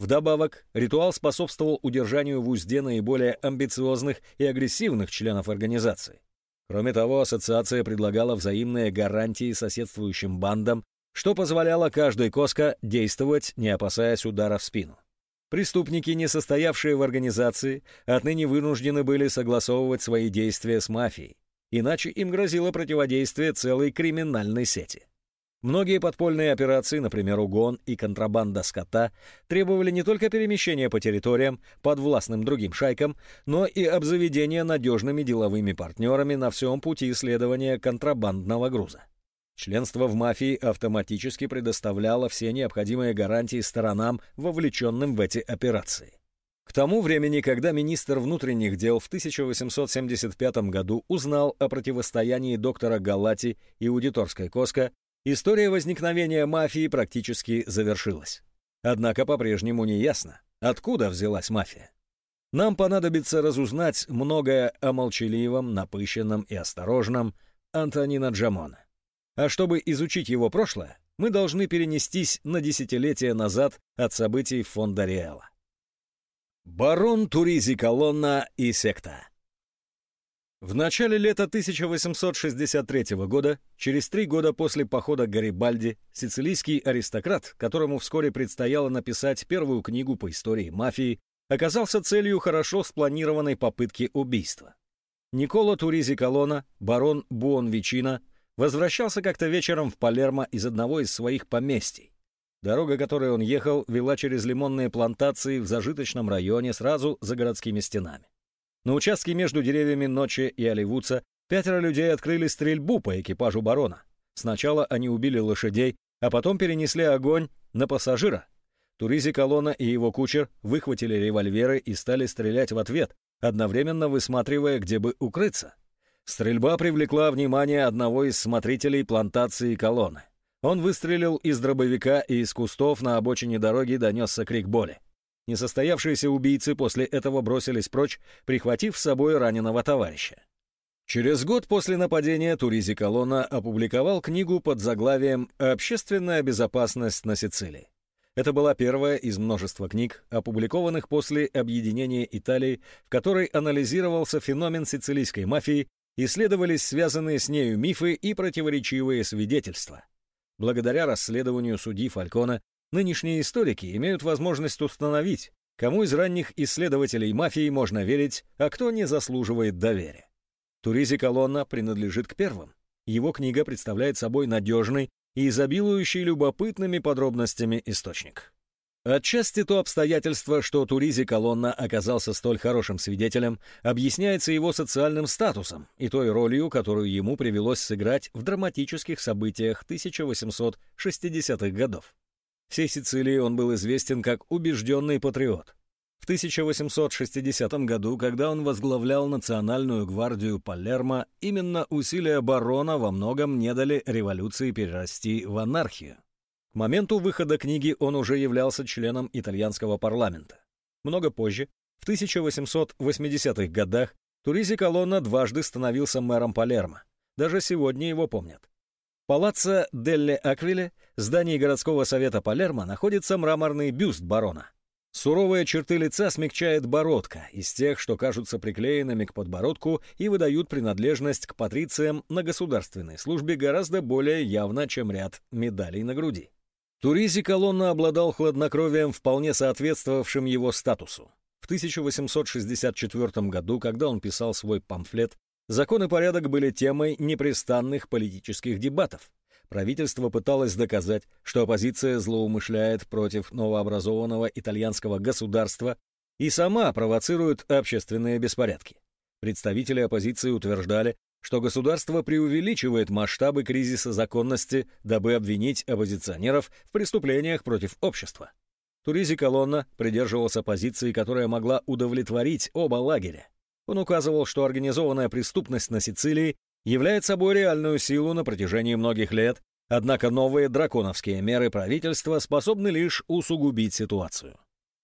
Вдобавок, ритуал способствовал удержанию в узде наиболее амбициозных и агрессивных членов организации. Кроме того, ассоциация предлагала взаимные гарантии соседствующим бандам, что позволяло каждой Коско действовать, не опасаясь удара в спину. Преступники, не состоявшие в организации, отныне вынуждены были согласовывать свои действия с мафией, иначе им грозило противодействие целой криминальной сети. Многие подпольные операции, например, угон и контрабанда скота, требовали не только перемещения по территориям, подвластным другим шайкам, но и обзаведения надежными деловыми партнерами на всем пути исследования контрабандного груза. Членство в мафии автоматически предоставляло все необходимые гарантии сторонам, вовлеченным в эти операции. К тому времени, когда министр внутренних дел в 1875 году узнал о противостоянии доктора Галати и аудиторской Коска, история возникновения мафии практически завершилась. Однако по-прежнему не ясно, откуда взялась мафия. Нам понадобится разузнать многое о молчаливом, напыщенном и осторожном Антонина Джамона. А чтобы изучить его прошлое, мы должны перенестись на десятилетия назад от событий фонда Риэла. Барон Туризи Колонна и секта В начале лета 1863 года, через три года после похода Гарибальди, сицилийский аристократ, которому вскоре предстояло написать первую книгу по истории мафии, оказался целью хорошо спланированной попытки убийства. Никола Туризи Колона, барон Буонвичино, возвращался как-то вечером в Палермо из одного из своих поместий. Дорога, которой он ехал, вела через лимонные плантации в зажиточном районе сразу за городскими стенами. На участке между деревьями Ночи и Оливудца пятеро людей открыли стрельбу по экипажу барона. Сначала они убили лошадей, а потом перенесли огонь на пассажира. Туризи Колона и его кучер выхватили револьверы и стали стрелять в ответ, одновременно высматривая, где бы укрыться. Стрельба привлекла внимание одного из смотрителей плантации колонны. Он выстрелил из дробовика и из кустов на обочине дороги донесся крик боли. Несостоявшиеся убийцы после этого бросились прочь, прихватив с собой раненого товарища. Через год после нападения Туризи Колонна опубликовал книгу под заглавием «Общественная безопасность на Сицилии». Это была первая из множества книг, опубликованных после объединения Италии, в которой анализировался феномен сицилийской мафии, исследовались связанные с нею мифы и противоречивые свидетельства. Благодаря расследованию судьи Фалькона Нынешние историки имеют возможность установить, кому из ранних исследователей мафии можно верить, а кто не заслуживает доверия. Туризи Колонна принадлежит к первым. Его книга представляет собой надежный и изобилующий любопытными подробностями источник. Отчасти то обстоятельство, что Туризи Колонна оказался столь хорошим свидетелем, объясняется его социальным статусом и той ролью, которую ему привелось сыграть в драматических событиях 1860-х годов. Всей Сицилии он был известен как убежденный патриот. В 1860 году, когда он возглавлял Национальную гвардию Палермо, именно усилия барона во многом не дали революции перерасти в анархию. К моменту выхода книги он уже являлся членом итальянского парламента. Много позже, в 1880-х годах, Туризи Колонна дважды становился мэром Палермо. Даже сегодня его помнят. Палаццо Делле Аквиле, здании городского совета Палермо, находится мраморный бюст барона. Суровые черты лица смягчает бородка, из тех, что кажутся приклеенными к подбородку и выдают принадлежность к патрициям на государственной службе гораздо более явно, чем ряд медалей на груди. Туризи Колонна обладал хладнокровием, вполне соответствовавшим его статусу. В 1864 году, когда он писал свой памфлет Закон и порядок были темой непрестанных политических дебатов. Правительство пыталось доказать, что оппозиция злоумышляет против новообразованного итальянского государства и сама провоцирует общественные беспорядки. Представители оппозиции утверждали, что государство преувеличивает масштабы кризиса законности, дабы обвинить оппозиционеров в преступлениях против общества. Туризи Колонна придерживался позиции, которая могла удовлетворить оба лагеря. Он указывал, что организованная преступность на Сицилии является собой реальную силу на протяжении многих лет, однако новые драконовские меры правительства способны лишь усугубить ситуацию.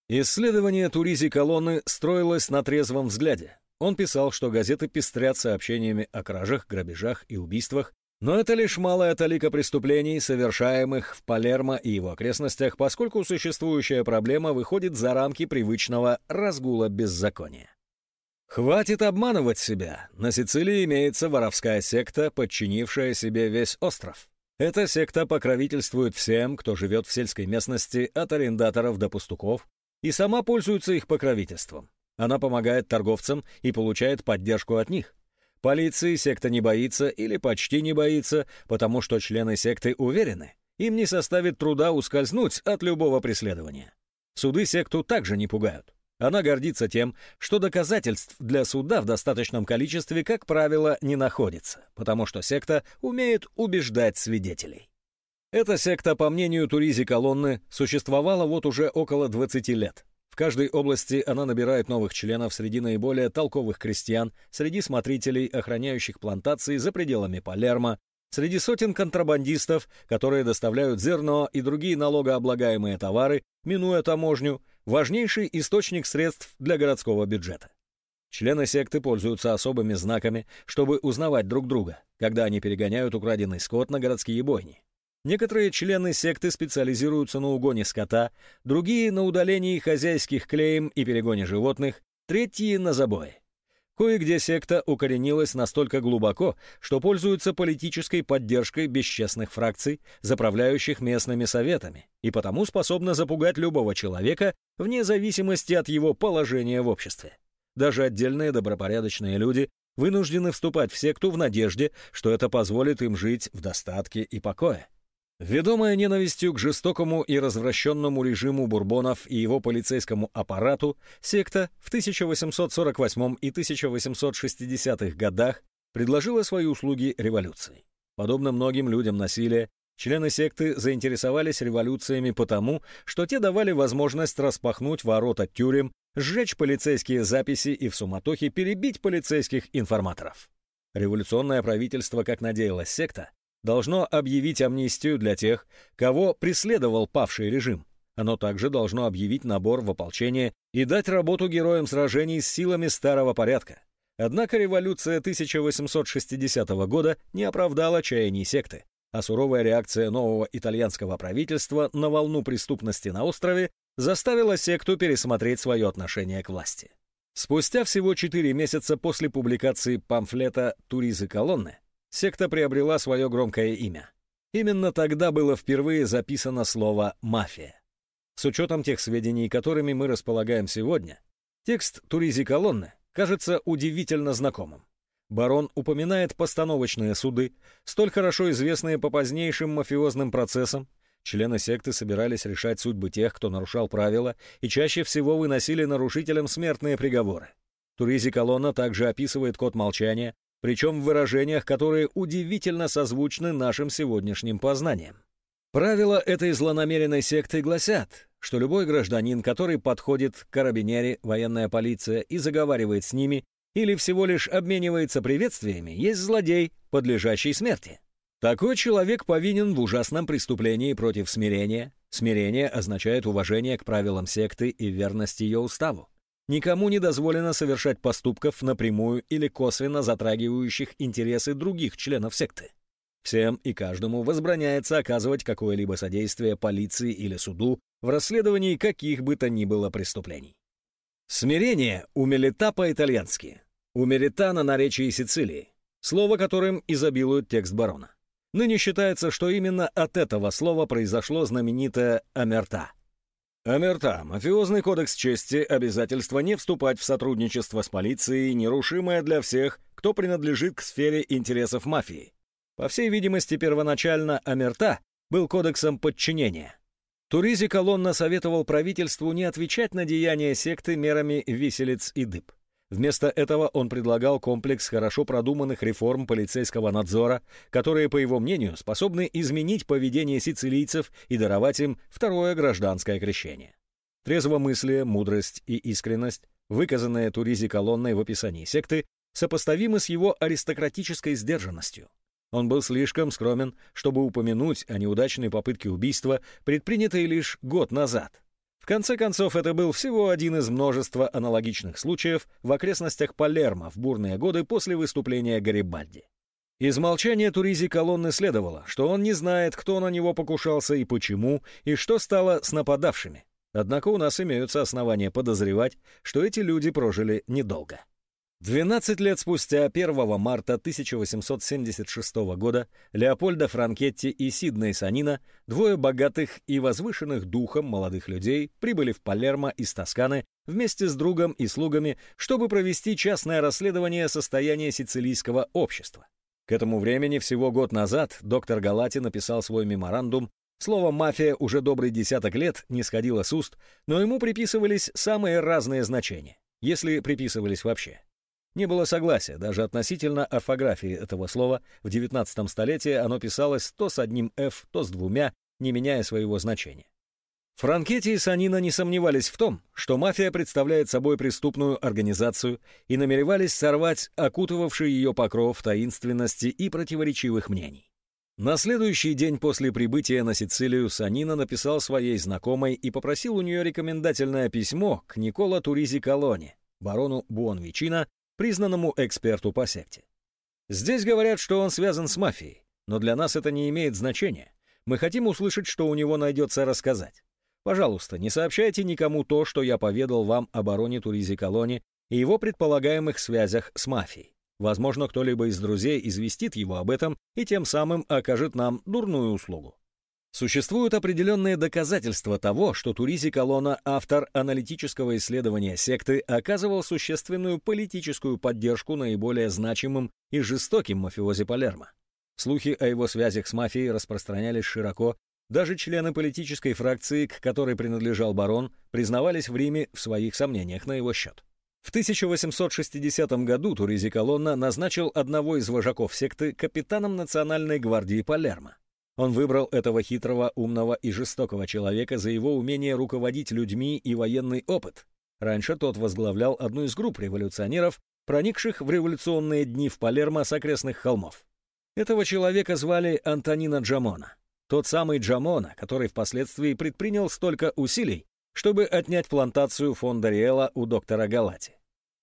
Исследование Туризи Колонны строилось на трезвом взгляде. Он писал, что газеты пестрят сообщениями о кражах, грабежах и убийствах, но это лишь малая талика преступлений, совершаемых в Палермо и его окрестностях, поскольку существующая проблема выходит за рамки привычного разгула беззакония. Хватит обманывать себя. На Сицилии имеется воровская секта, подчинившая себе весь остров. Эта секта покровительствует всем, кто живет в сельской местности, от арендаторов до пастуков, и сама пользуется их покровительством. Она помогает торговцам и получает поддержку от них. Полиции секта не боится или почти не боится, потому что члены секты уверены, им не составит труда ускользнуть от любого преследования. Суды секту также не пугают. Она гордится тем, что доказательств для суда в достаточном количестве, как правило, не находится, потому что секта умеет убеждать свидетелей. Эта секта, по мнению Туризи Колонны, существовала вот уже около 20 лет. В каждой области она набирает новых членов среди наиболее толковых крестьян, среди смотрителей, охраняющих плантации за пределами Палермо, среди сотен контрабандистов, которые доставляют зерно и другие налогооблагаемые товары, минуя таможню, важнейший источник средств для городского бюджета. Члены секты пользуются особыми знаками, чтобы узнавать друг друга, когда они перегоняют украденный скот на городские бойни. Некоторые члены секты специализируются на угоне скота, другие — на удалении хозяйских клеем и перегоне животных, третьи — на забое. Кое-где секта укоренилась настолько глубоко, что пользуется политической поддержкой бесчестных фракций, заправляющих местными советами, и потому способна запугать любого человека вне зависимости от его положения в обществе. Даже отдельные добропорядочные люди вынуждены вступать в секту в надежде, что это позволит им жить в достатке и покое. Ведомая ненавистью к жестокому и развращенному режиму бурбонов и его полицейскому аппарату, секта в 1848 и 1860-х годах предложила свои услуги революции. Подобно многим людям насилия, члены секты заинтересовались революциями потому, что те давали возможность распахнуть ворота тюрем, сжечь полицейские записи и в суматохе перебить полицейских информаторов. Революционное правительство, как надеялась секта, должно объявить амнистию для тех, кого преследовал павший режим. Оно также должно объявить набор в ополчение и дать работу героям сражений с силами старого порядка. Однако революция 1860 года не оправдала чаяний секты, а суровая реакция нового итальянского правительства на волну преступности на острове заставила секту пересмотреть свое отношение к власти. Спустя всего 4 месяца после публикации памфлета «Туризы колонны» секта приобрела свое громкое имя. Именно тогда было впервые записано слово «мафия». С учетом тех сведений, которыми мы располагаем сегодня, текст Туризи колонны кажется удивительно знакомым. Барон упоминает постановочные суды, столь хорошо известные по позднейшим мафиозным процессам. Члены секты собирались решать судьбы тех, кто нарушал правила, и чаще всего выносили нарушителям смертные приговоры. Туризи колонна также описывает код молчания, причем в выражениях, которые удивительно созвучны нашим сегодняшним познаниям. Правила этой злонамеренной секты гласят, что любой гражданин, который подходит к карабинере, военная полиция и заговаривает с ними, или всего лишь обменивается приветствиями, есть злодей, подлежащий смерти. Такой человек повинен в ужасном преступлении против смирения. Смирение означает уважение к правилам секты и верность ее уставу. Никому не дозволено совершать поступков напрямую или косвенно затрагивающих интересы других членов секты. Всем и каждому возбраняется оказывать какое-либо содействие полиции или суду в расследовании каких бы то ни было преступлений. Смирение умелита по-итальянски. Умелита на наречии Сицилии, слово которым изобилует текст барона. Ныне считается, что именно от этого слова произошло знаменитое «амерта» Амерта. Мафиозный кодекс чести, обязательство не вступать в сотрудничество с полицией, нерушимое для всех, кто принадлежит к сфере интересов мафии. По всей видимости, первоначально Амерта был кодексом подчинения. Туризи Колонна советовал правительству не отвечать на деяния секты мерами виселиц и дыб. Вместо этого он предлагал комплекс хорошо продуманных реформ полицейского надзора, которые, по его мнению, способны изменить поведение сицилийцев и даровать им второе гражданское крещение. Трезвомыслие, мудрость и искренность, выказанные Туризи колонной в описании секты, сопоставимы с его аристократической сдержанностью. Он был слишком скромен, чтобы упомянуть о неудачной попытке убийства, предпринятой лишь год назад. В конце концов, это был всего один из множества аналогичных случаев в окрестностях Палермо в бурные годы после выступления Гарибальди. Из молчания Туризи колонны следовало, что он не знает, кто на него покушался и почему, и что стало с нападавшими. Однако у нас имеются основания подозревать, что эти люди прожили недолго. 12 лет спустя, 1 марта 1876 года, Леопольда Франкетти и Сидней Санина, двое богатых и возвышенных духом молодых людей, прибыли в Палермо из Тосканы вместе с другом и слугами, чтобы провести частное расследование состояния сицилийского общества. К этому времени, всего год назад, доктор Галати написал свой меморандум Слово «мафия» уже добрый десяток лет не сходило с уст, но ему приписывались самые разные значения, если приписывались вообще. Не было согласия даже относительно орфографии этого слова. В XIX столетии оно писалось то с одним «ф», то с двумя, не меняя своего значения. Франкетти и Санина не сомневались в том, что мафия представляет собой преступную организацию и намеревались сорвать окутывавший ее покров таинственности и противоречивых мнений. На следующий день после прибытия на Сицилию Санина написал своей знакомой и попросил у нее рекомендательное письмо к Никола Туризи Колоне, барону Буонвичино, признанному эксперту по секте. Здесь говорят, что он связан с мафией, но для нас это не имеет значения. Мы хотим услышать, что у него найдется рассказать. Пожалуйста, не сообщайте никому то, что я поведал вам о бароне Туризи Колоне, и его предполагаемых связях с мафией. Возможно, кто-либо из друзей известит его об этом и тем самым окажет нам дурную услугу. Существуют определенные доказательства того, что Туризи Колона, автор аналитического исследования секты, оказывал существенную политическую поддержку наиболее значимым и жестоким мафиози Палермо. Слухи о его связях с мафией распространялись широко, даже члены политической фракции, к которой принадлежал барон, признавались в Риме в своих сомнениях на его счет. В 1860 году Туризи Колонна назначил одного из вожаков секты капитаном Национальной гвардии Палермо. Он выбрал этого хитрого, умного и жестокого человека за его умение руководить людьми и военный опыт. Раньше тот возглавлял одну из групп революционеров, проникших в революционные дни в Палермо с окрестных холмов. Этого человека звали Антонина Джамона. Тот самый Джамона, который впоследствии предпринял столько усилий, чтобы отнять плантацию фонда Риэла у доктора Галати.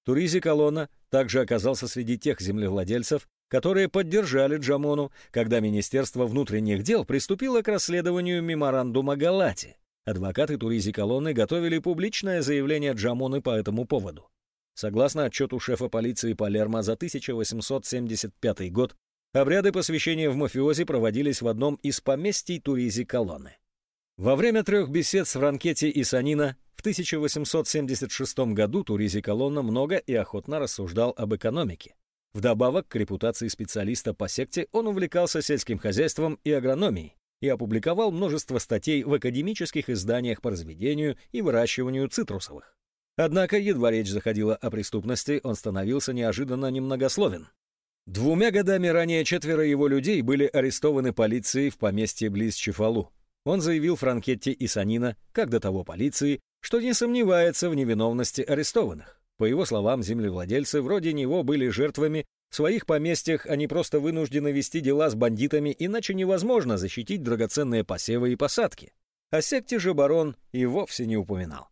Туризи Колона также оказался среди тех землевладельцев, которые поддержали Джамону, когда Министерство внутренних дел приступило к расследованию меморандума Галати. Адвокаты Туризи Колонны готовили публичное заявление Джамоны по этому поводу. Согласно отчету шефа полиции Палермо за 1875 год, обряды посвящения в мафиози проводились в одном из поместий Туризи Колонны. Во время трех бесед с Франкетти и Санина в 1876 году Туризи Колонна много и охотно рассуждал об экономике. Вдобавок к репутации специалиста по секте он увлекался сельским хозяйством и агрономией и опубликовал множество статей в академических изданиях по разведению и выращиванию цитрусовых. Однако, едва речь заходила о преступности, он становился неожиданно немногословен. Двумя годами ранее четверо его людей были арестованы полицией в поместье близ Чефалу. Он заявил Франкетти и Санина, как до того полиции, что не сомневается в невиновности арестованных. По его словам, землевладельцы вроде него были жертвами, в своих поместьях они просто вынуждены вести дела с бандитами, иначе невозможно защитить драгоценные посевы и посадки. О секте же барон и вовсе не упоминал.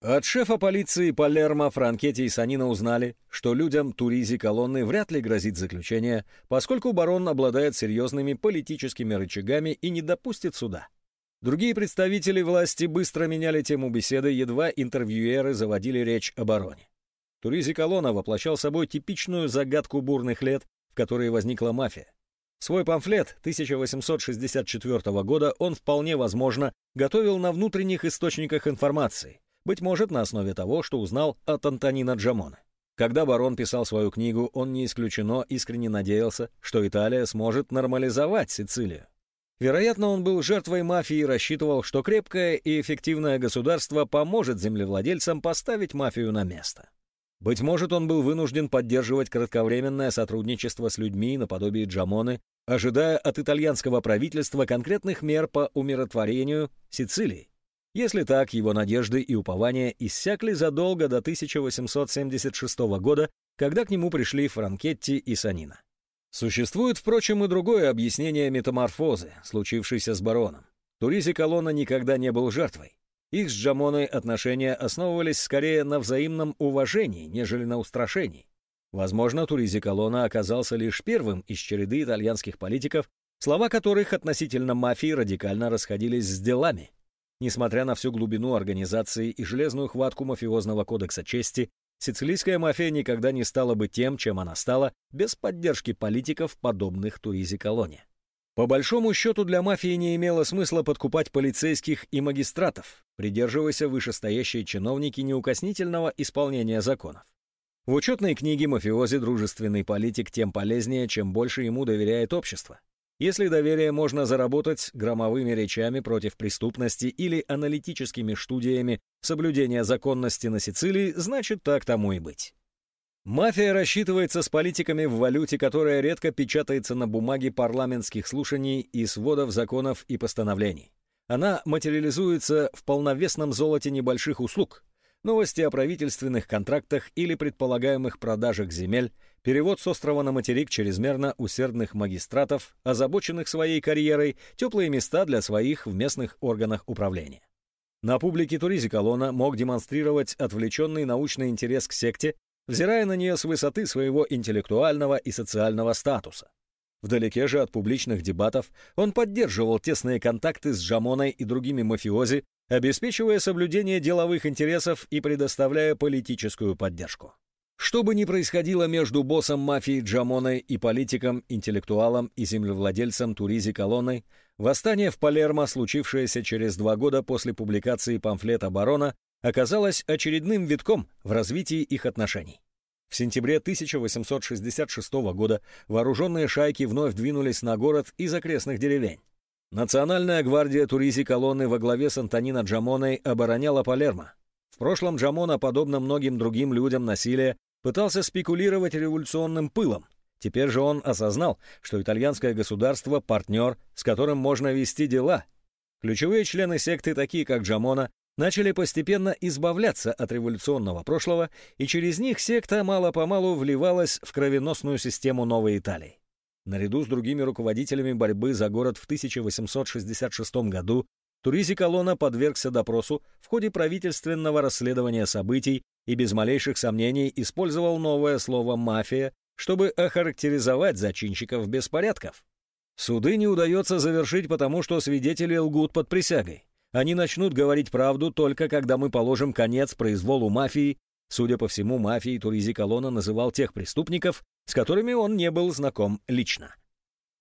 От шефа полиции Палермо, Франкетти и Санина узнали, что людям Туризи колонны вряд ли грозит заключение, поскольку барон обладает серьезными политическими рычагами и не допустит суда. Другие представители власти быстро меняли тему беседы, едва интервьюеры заводили речь о бароне. Туризи Колона воплощал собой типичную загадку бурных лет, в которой возникла мафия. Свой памфлет 1864 года он вполне возможно готовил на внутренних источниках информации, быть может на основе того, что узнал от Антонина Джамона. Когда барон писал свою книгу, он не исключено искренне надеялся, что Италия сможет нормализовать Сицилию. Вероятно, он был жертвой мафии и рассчитывал, что крепкое и эффективное государство поможет землевладельцам поставить мафию на место. Быть может, он был вынужден поддерживать кратковременное сотрудничество с людьми наподобие Джамоны, ожидая от итальянского правительства конкретных мер по умиротворению Сицилии. Если так, его надежды и упования иссякли задолго до 1876 года, когда к нему пришли Франкетти и Санина. Существует, впрочем, и другое объяснение метаморфозы, случившейся с бароном. Туризи Колонна никогда не был жертвой. Их с Джамоной отношения основывались скорее на взаимном уважении, нежели на устрашении. Возможно, Туризи Колонна оказался лишь первым из череды итальянских политиков, слова которых относительно мафии радикально расходились с делами. Несмотря на всю глубину организации и железную хватку мафиозного кодекса чести, Сицилийская мафия никогда не стала бы тем, чем она стала, без поддержки политиков, подобных Туризи Колоне. По большому счету для мафии не имело смысла подкупать полицейских и магистратов, придерживаясь вышестоящие чиновники неукоснительного исполнения законов. В учетной книге мафиози дружественный политик тем полезнее, чем больше ему доверяет общество. Если доверие можно заработать громовыми речами против преступности или аналитическими студиями соблюдения законности на Сицилии, значит так тому и быть. Мафия рассчитывается с политиками в валюте, которая редко печатается на бумаге парламентских слушаний и сводов законов и постановлений. Она материализуется в полновесном золоте небольших услуг, новости о правительственных контрактах или предполагаемых продажах земель, перевод с острова на материк чрезмерно усердных магистратов, озабоченных своей карьерой, теплые места для своих в местных органах управления. На публике Туризи Колона мог демонстрировать отвлеченный научный интерес к секте, взирая на нее с высоты своего интеллектуального и социального статуса. Вдалеке же от публичных дебатов он поддерживал тесные контакты с Джамоной и другими мафиози, обеспечивая соблюдение деловых интересов и предоставляя политическую поддержку. Что бы ни происходило между боссом мафии Джамоной и политиком, интеллектуалом и землевладельцем Туризи Колонной, восстание в Палермо, случившееся через два года после публикации памфлета барона, оказалось очередным витком в развитии их отношений. В сентябре 1866 года вооруженные шайки вновь двинулись на город из окрестных деревень. Национальная гвардия Туризи колонны во главе с Антонино Джамоной обороняла Палермо. В прошлом Джамона, подобно многим другим людям насилия, пытался спекулировать революционным пылом. Теперь же он осознал, что итальянское государство – партнер, с которым можно вести дела. Ключевые члены секты, такие как Джамона, начали постепенно избавляться от революционного прошлого, и через них секта мало-помалу вливалась в кровеносную систему Новой Италии. Наряду с другими руководителями борьбы за город в 1866 году Туризи Колонна подвергся допросу в ходе правительственного расследования событий и без малейших сомнений использовал новое слово «мафия», чтобы охарактеризовать зачинщиков беспорядков. Суды не удается завершить потому, что свидетели лгут под присягой. Они начнут говорить правду только когда мы положим конец произволу мафии. Судя по всему, мафией Туризи Колонна называл тех преступников, с которыми он не был знаком лично.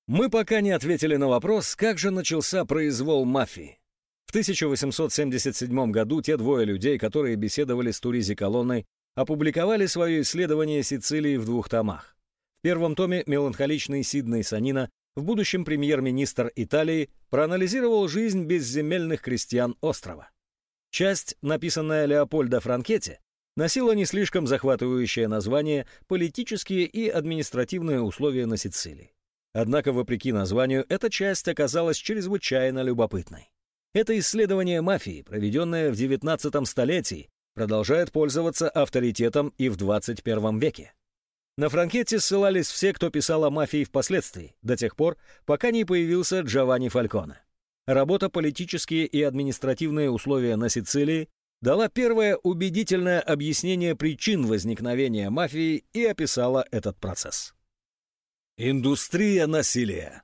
Мы пока не ответили на вопрос, как же начался произвол мафии. В 1877 году те двое людей, которые беседовали с Туризи Колонной, опубликовали свое исследование Сицилии в двух томах. В первом томе меланхоличный Сидней Санина в будущем премьер-министр Италии проанализировал жизнь безземельных крестьян острова. Часть, написанная Леопольдо Франкетти, носила не слишком захватывающее название «Политические и административные условия на Сицилии». Однако, вопреки названию, эта часть оказалась чрезвычайно любопытной. Это исследование мафии, проведенное в XIX столетии, продолжает пользоваться авторитетом и в 21 веке. На Франкетте ссылались все, кто писал о мафии впоследствии, до тех пор, пока не появился Джованни Фальконе. Работа «Политические и административные условия на Сицилии» дала первое убедительное объяснение причин возникновения мафии и описала этот процесс. Индустрия насилия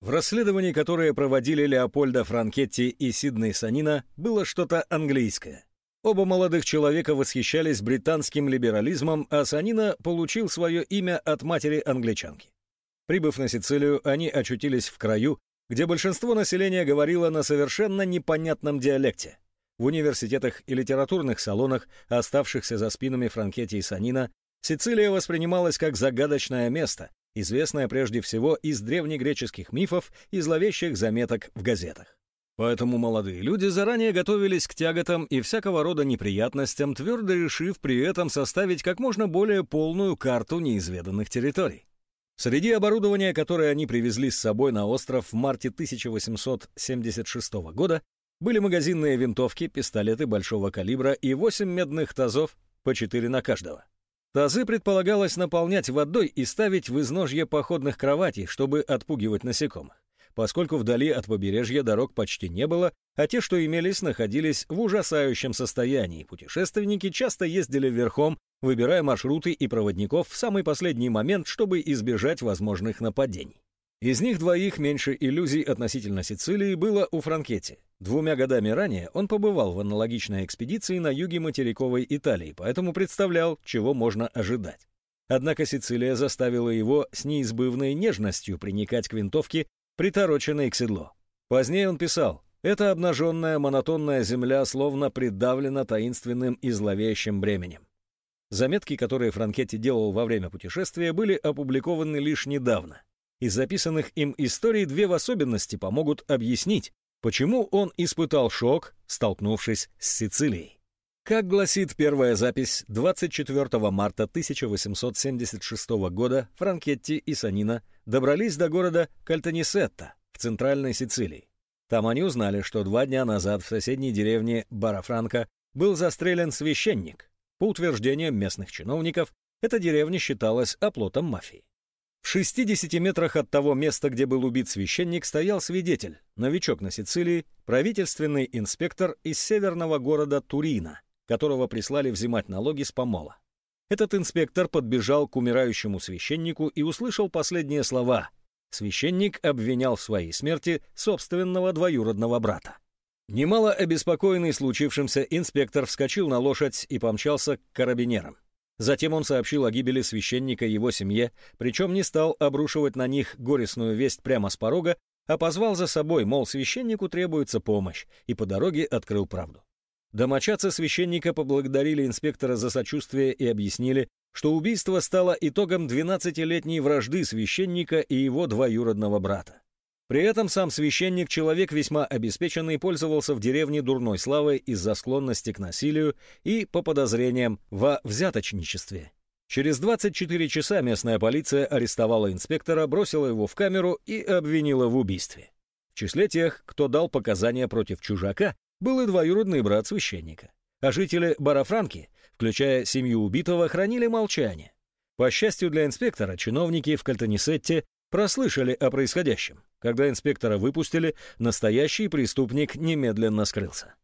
В расследовании, которое проводили Леопольдо Франкетти и Сидней Санина, было что-то английское. Оба молодых человека восхищались британским либерализмом, а Санина получил свое имя от матери-англичанки. Прибыв на Сицилию, они очутились в краю, где большинство населения говорило на совершенно непонятном диалекте. В университетах и литературных салонах, оставшихся за спинами Франкетти и Санина, Сицилия воспринималась как загадочное место, известное прежде всего из древнегреческих мифов и зловещих заметок в газетах. Поэтому молодые люди заранее готовились к тяготам и всякого рода неприятностям, твердо решив при этом составить как можно более полную карту неизведанных территорий. Среди оборудования, которое они привезли с собой на остров в марте 1876 года, были магазинные винтовки, пистолеты большого калибра и 8 медных тазов, по 4 на каждого. Тазы предполагалось наполнять водой и ставить в изножье походных кроватей, чтобы отпугивать насекомых поскольку вдали от побережья дорог почти не было, а те, что имелись, находились в ужасающем состоянии. Путешественники часто ездили верхом, выбирая маршруты и проводников в самый последний момент, чтобы избежать возможных нападений. Из них двоих меньше иллюзий относительно Сицилии было у Франкетти. Двумя годами ранее он побывал в аналогичной экспедиции на юге материковой Италии, поэтому представлял, чего можно ожидать. Однако Сицилия заставила его с неизбывной нежностью приникать к винтовке притороченный к седлу. Позднее он писал, «Эта обнаженная монотонная земля словно придавлена таинственным и зловещим бременем». Заметки, которые Франкетти делал во время путешествия, были опубликованы лишь недавно. Из записанных им историй две в особенности помогут объяснить, почему он испытал шок, столкнувшись с Сицилией. Как гласит первая запись, 24 марта 1876 года Франкетти и Санина добрались до города Кальтанисетта в центральной Сицилии. Там они узнали, что два дня назад в соседней деревне Барафранко был застрелен священник. По утверждениям местных чиновников, эта деревня считалась оплотом мафии. В 60 метрах от того места, где был убит священник, стоял свидетель, новичок на Сицилии, правительственный инспектор из северного города Турина, которого прислали взимать налоги с помола. Этот инспектор подбежал к умирающему священнику и услышал последние слова. Священник обвинял в своей смерти собственного двоюродного брата. Немало обеспокоенный случившимся, инспектор вскочил на лошадь и помчался к карабинерам. Затем он сообщил о гибели священника его семье, причем не стал обрушивать на них горестную весть прямо с порога, а позвал за собой, мол, священнику требуется помощь, и по дороге открыл правду. Домочадцы священника поблагодарили инспектора за сочувствие и объяснили, что убийство стало итогом 12-летней вражды священника и его двоюродного брата. При этом сам священник, человек весьма обеспеченный, пользовался в деревне дурной славой из-за склонности к насилию и по подозрениям во взяточничестве. Через 24 часа местная полиция арестовала инспектора, бросила его в камеру и обвинила в убийстве. В числе тех, кто дал показания против чужака, был и двоюродный брат священника. А жители Барафранки, включая семью убитого, хранили молчание. По счастью для инспектора, чиновники в Кальтанисетте прослышали о происходящем. Когда инспектора выпустили, настоящий преступник немедленно скрылся.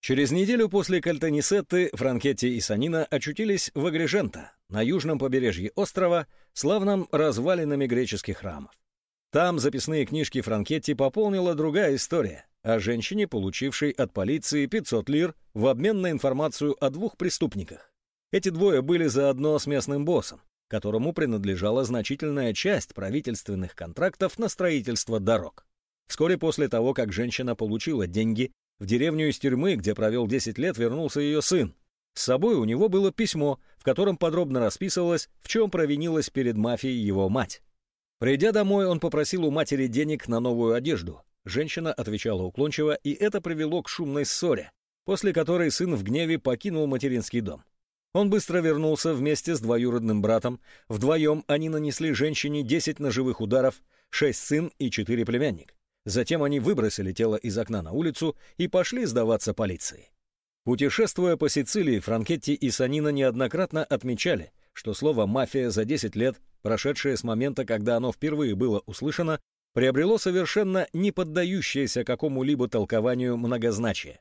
Через неделю после Кальтанисетты Франкетти и Санина очутились в Агрижента, на южном побережье острова, славном развалинами греческих храмов. Там записные книжки Франкетти пополнила другая история о женщине, получившей от полиции 500 лир в обмен на информацию о двух преступниках. Эти двое были заодно с местным боссом, которому принадлежала значительная часть правительственных контрактов на строительство дорог. Вскоре после того, как женщина получила деньги, в деревню из тюрьмы, где провел 10 лет, вернулся ее сын. С собой у него было письмо, в котором подробно расписывалось, в чем провинилась перед мафией его мать. Придя домой, он попросил у матери денег на новую одежду. Женщина отвечала уклончиво, и это привело к шумной ссоре, после которой сын в гневе покинул материнский дом. Он быстро вернулся вместе с двоюродным братом. Вдвоем они нанесли женщине 10 ножевых ударов, 6 сын и 4 племянник. Затем они выбросили тело из окна на улицу и пошли сдаваться полиции. Путешествуя по Сицилии, Франкетти и Санина неоднократно отмечали, что слово «мафия» за 10 лет, прошедшее с момента, когда оно впервые было услышано, приобрело совершенно не поддающееся какому-либо толкованию многозначие.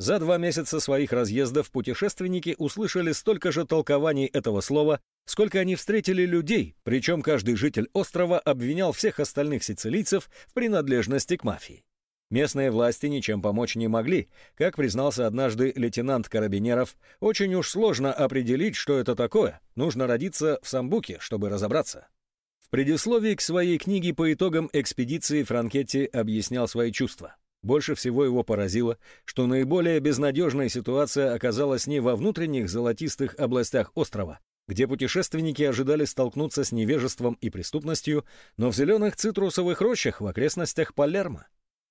За два месяца своих разъездов путешественники услышали столько же толкований этого слова, сколько они встретили людей, причем каждый житель острова обвинял всех остальных сицилийцев в принадлежности к мафии. Местные власти ничем помочь не могли. Как признался однажды лейтенант Карабинеров, очень уж сложно определить, что это такое. Нужно родиться в Самбуке, чтобы разобраться. В предисловии к своей книге по итогам экспедиции Франкетти объяснял свои чувства. Больше всего его поразило, что наиболее безнадежная ситуация оказалась не во внутренних золотистых областях острова, где путешественники ожидали столкнуться с невежеством и преступностью, но в зеленых цитрусовых рощах в окрестностях Палермо.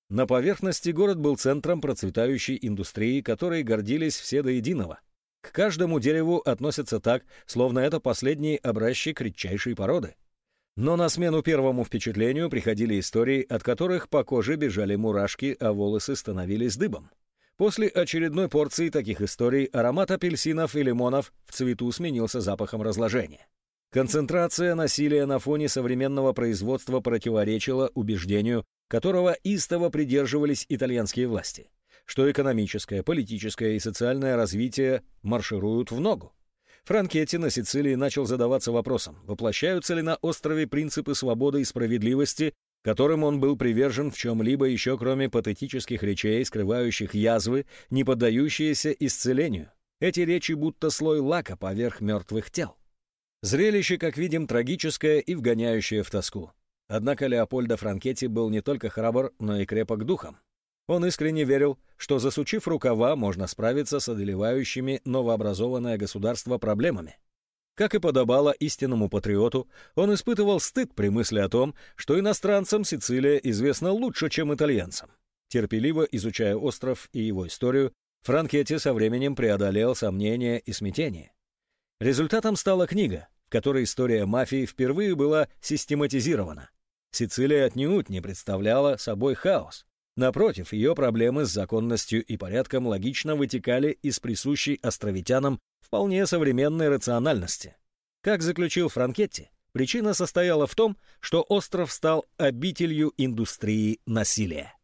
На поверхности город был центром процветающей индустрии, которой гордились все до единого. К каждому дереву относятся так, словно это последний образчик редчайшей породы. Но на смену первому впечатлению приходили истории, от которых по коже бежали мурашки, а волосы становились дыбом. После очередной порции таких историй аромат апельсинов и лимонов в цвету сменился запахом разложения. Концентрация насилия на фоне современного производства противоречила убеждению, которого истово придерживались итальянские власти, что экономическое, политическое и социальное развитие маршируют в ногу. Франкетти на Сицилии начал задаваться вопросом, воплощаются ли на острове принципы свободы и справедливости, которым он был привержен в чем-либо еще кроме патетических речей, скрывающих язвы, не поддающиеся исцелению. Эти речи будто слой лака поверх мертвых тел. Зрелище, как видим, трагическое и вгоняющее в тоску. Однако Леопольдо Франкетти был не только храбр, но и крепок духом. Он искренне верил, что засучив рукава, можно справиться с одолевающими новообразованное государство проблемами. Как и подобало истинному патриоту, он испытывал стыд при мысли о том, что иностранцам Сицилия известна лучше, чем итальянцам. Терпеливо изучая остров и его историю, Франкетти со временем преодолел сомнения и смятение. Результатом стала книга, в которой история мафии впервые была систематизирована. Сицилия отнюдь не представляла собой хаос. Напротив, ее проблемы с законностью и порядком логично вытекали из присущей островитянам вполне современной рациональности. Как заключил Франкетти, причина состояла в том, что остров стал обителью индустрии насилия.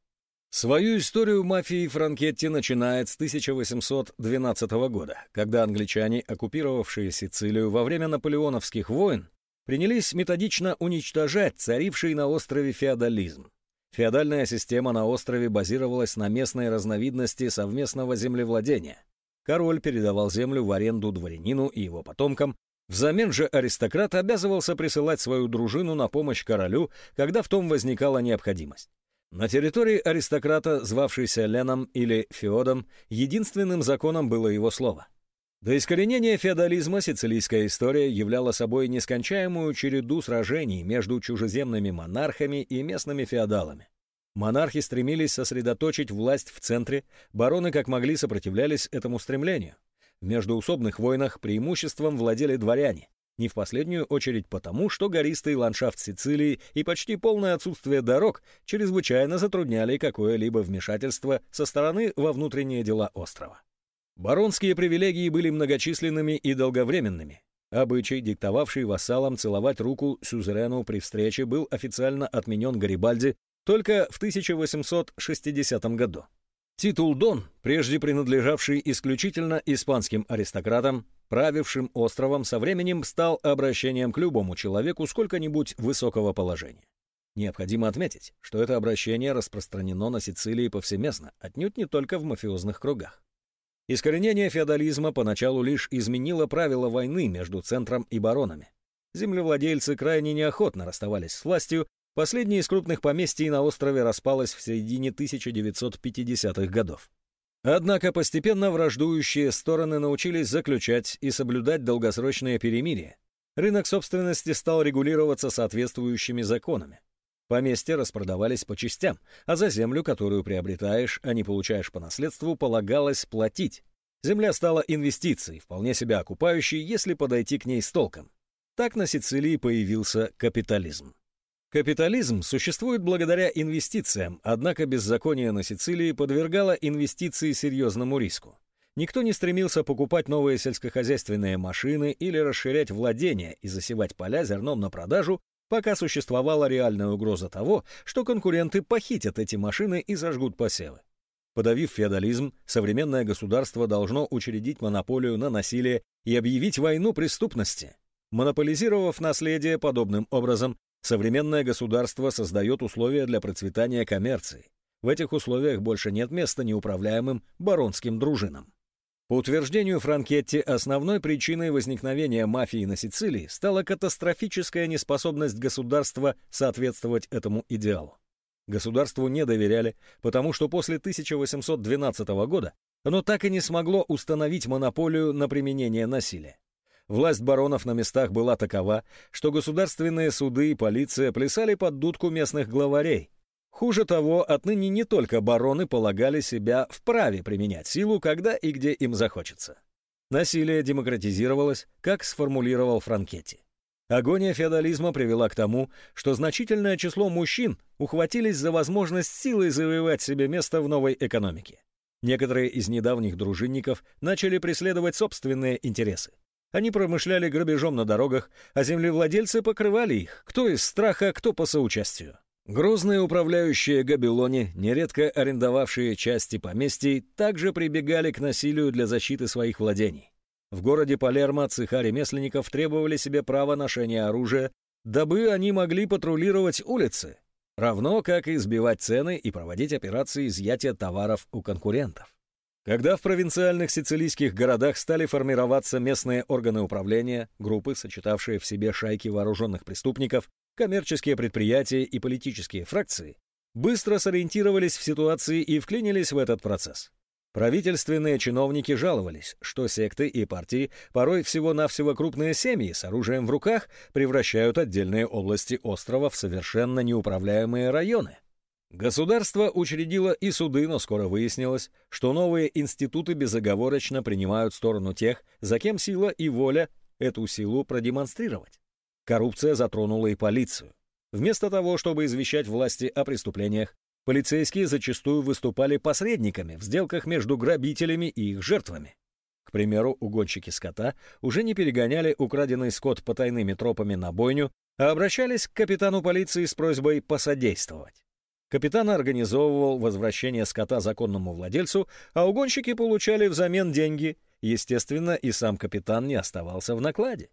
Свою историю мафии Франкетти начинает с 1812 года, когда англичане, оккупировавшие Сицилию во время наполеоновских войн, принялись методично уничтожать царивший на острове феодализм. Феодальная система на острове базировалась на местной разновидности совместного землевладения. Король передавал землю в аренду дворянину и его потомкам, взамен же аристократ обязывался присылать свою дружину на помощь королю, когда в том возникала необходимость. На территории аристократа, звавшейся Леном или Феодом, единственным законом было его слово. До искоренения феодализма сицилийская история являла собой нескончаемую череду сражений между чужеземными монархами и местными феодалами. Монархи стремились сосредоточить власть в центре, бароны как могли сопротивлялись этому стремлению. В междуусобных войнах преимуществом владели дворяне, не в последнюю очередь потому, что гористый ландшафт Сицилии и почти полное отсутствие дорог чрезвычайно затрудняли какое-либо вмешательство со стороны во внутренние дела острова. Баронские привилегии были многочисленными и долговременными. Обычай, диктовавший вассалам целовать руку сюзерену при встрече, был официально отменен Гарибальди только в 1860 году. Титул «Дон», прежде принадлежавший исключительно испанским аристократам, правившим островом, со временем стал обращением к любому человеку сколько-нибудь высокого положения. Необходимо отметить, что это обращение распространено на Сицилии повсеместно, отнюдь не только в мафиозных кругах. Искоренение феодализма поначалу лишь изменило правила войны между центром и баронами. Землевладельцы крайне неохотно расставались с властью, последнее из крупных поместий на острове распалось в середине 1950-х годов. Однако постепенно враждующие стороны научились заключать и соблюдать долгосрочные перемирия. Рынок собственности стал регулироваться соответствующими законами. Поместья распродавались по частям, а за землю, которую приобретаешь, а не получаешь по наследству, полагалось платить. Земля стала инвестицией, вполне себя окупающей, если подойти к ней с толком. Так на Сицилии появился капитализм. Капитализм существует благодаря инвестициям, однако беззаконие на Сицилии подвергало инвестиции серьезному риску. Никто не стремился покупать новые сельскохозяйственные машины или расширять владения и засевать поля зерном на продажу, пока существовала реальная угроза того, что конкуренты похитят эти машины и зажгут посевы. Подавив феодализм, современное государство должно учредить монополию на насилие и объявить войну преступности. Монополизировав наследие подобным образом, современное государство создает условия для процветания коммерции. В этих условиях больше нет места неуправляемым баронским дружинам. По утверждению Франкетти, основной причиной возникновения мафии на Сицилии стала катастрофическая неспособность государства соответствовать этому идеалу. Государству не доверяли, потому что после 1812 года оно так и не смогло установить монополию на применение насилия. Власть баронов на местах была такова, что государственные суды и полиция плясали под дудку местных главарей, Хуже того, отныне не только бароны полагали себя вправе применять силу, когда и где им захочется. Насилие демократизировалось, как сформулировал Франкетти. Агония феодализма привела к тому, что значительное число мужчин ухватились за возможность силой завоевать себе место в новой экономике. Некоторые из недавних дружинников начали преследовать собственные интересы. Они промышляли грабежом на дорогах, а землевладельцы покрывали их, кто из страха, кто по соучастию. Грозные управляющие Габилони, нередко арендовавшие части поместий, также прибегали к насилию для защиты своих владений. В городе Палермо цеха ремесленников требовали себе права ношения оружия, дабы они могли патрулировать улицы, равно как и сбивать цены и проводить операции изъятия товаров у конкурентов. Когда в провинциальных сицилийских городах стали формироваться местные органы управления, группы, сочетавшие в себе шайки вооруженных преступников, коммерческие предприятия и политические фракции быстро сориентировались в ситуации и вклинились в этот процесс. Правительственные чиновники жаловались, что секты и партии, порой всего-навсего крупные семьи с оружием в руках, превращают отдельные области острова в совершенно неуправляемые районы. Государство учредило и суды, но скоро выяснилось, что новые институты безоговорочно принимают сторону тех, за кем сила и воля эту силу продемонстрировать. Коррупция затронула и полицию. Вместо того, чтобы извещать власти о преступлениях, полицейские зачастую выступали посредниками в сделках между грабителями и их жертвами. К примеру, угонщики скота уже не перегоняли украденный скот потайными тропами на бойню, а обращались к капитану полиции с просьбой посодействовать. Капитан организовывал возвращение скота законному владельцу, а угонщики получали взамен деньги. Естественно, и сам капитан не оставался в накладе.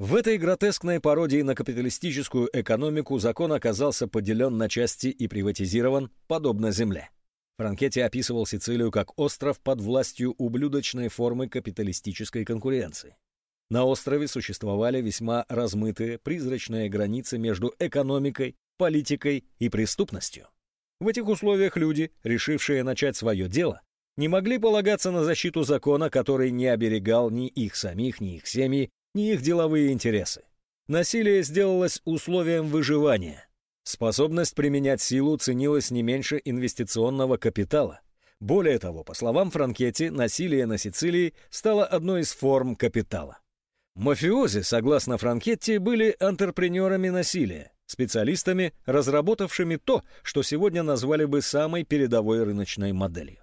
В этой гротескной пародии на капиталистическую экономику закон оказался поделен на части и приватизирован, подобно земле. Франкетти описывал Сицилию как остров под властью ублюдочной формы капиталистической конкуренции. На острове существовали весьма размытые призрачные границы между экономикой, политикой и преступностью. В этих условиях люди, решившие начать свое дело, не могли полагаться на защиту закона, который не оберегал ни их самих, ни их семьи, ни их деловые интересы. Насилие сделалось условием выживания. Способность применять силу ценилась не меньше инвестиционного капитала. Более того, по словам Франкетти, насилие на Сицилии стало одной из форм капитала. Мафиози, согласно Франкетти, были антрепренерами насилия, специалистами, разработавшими то, что сегодня назвали бы самой передовой рыночной моделью.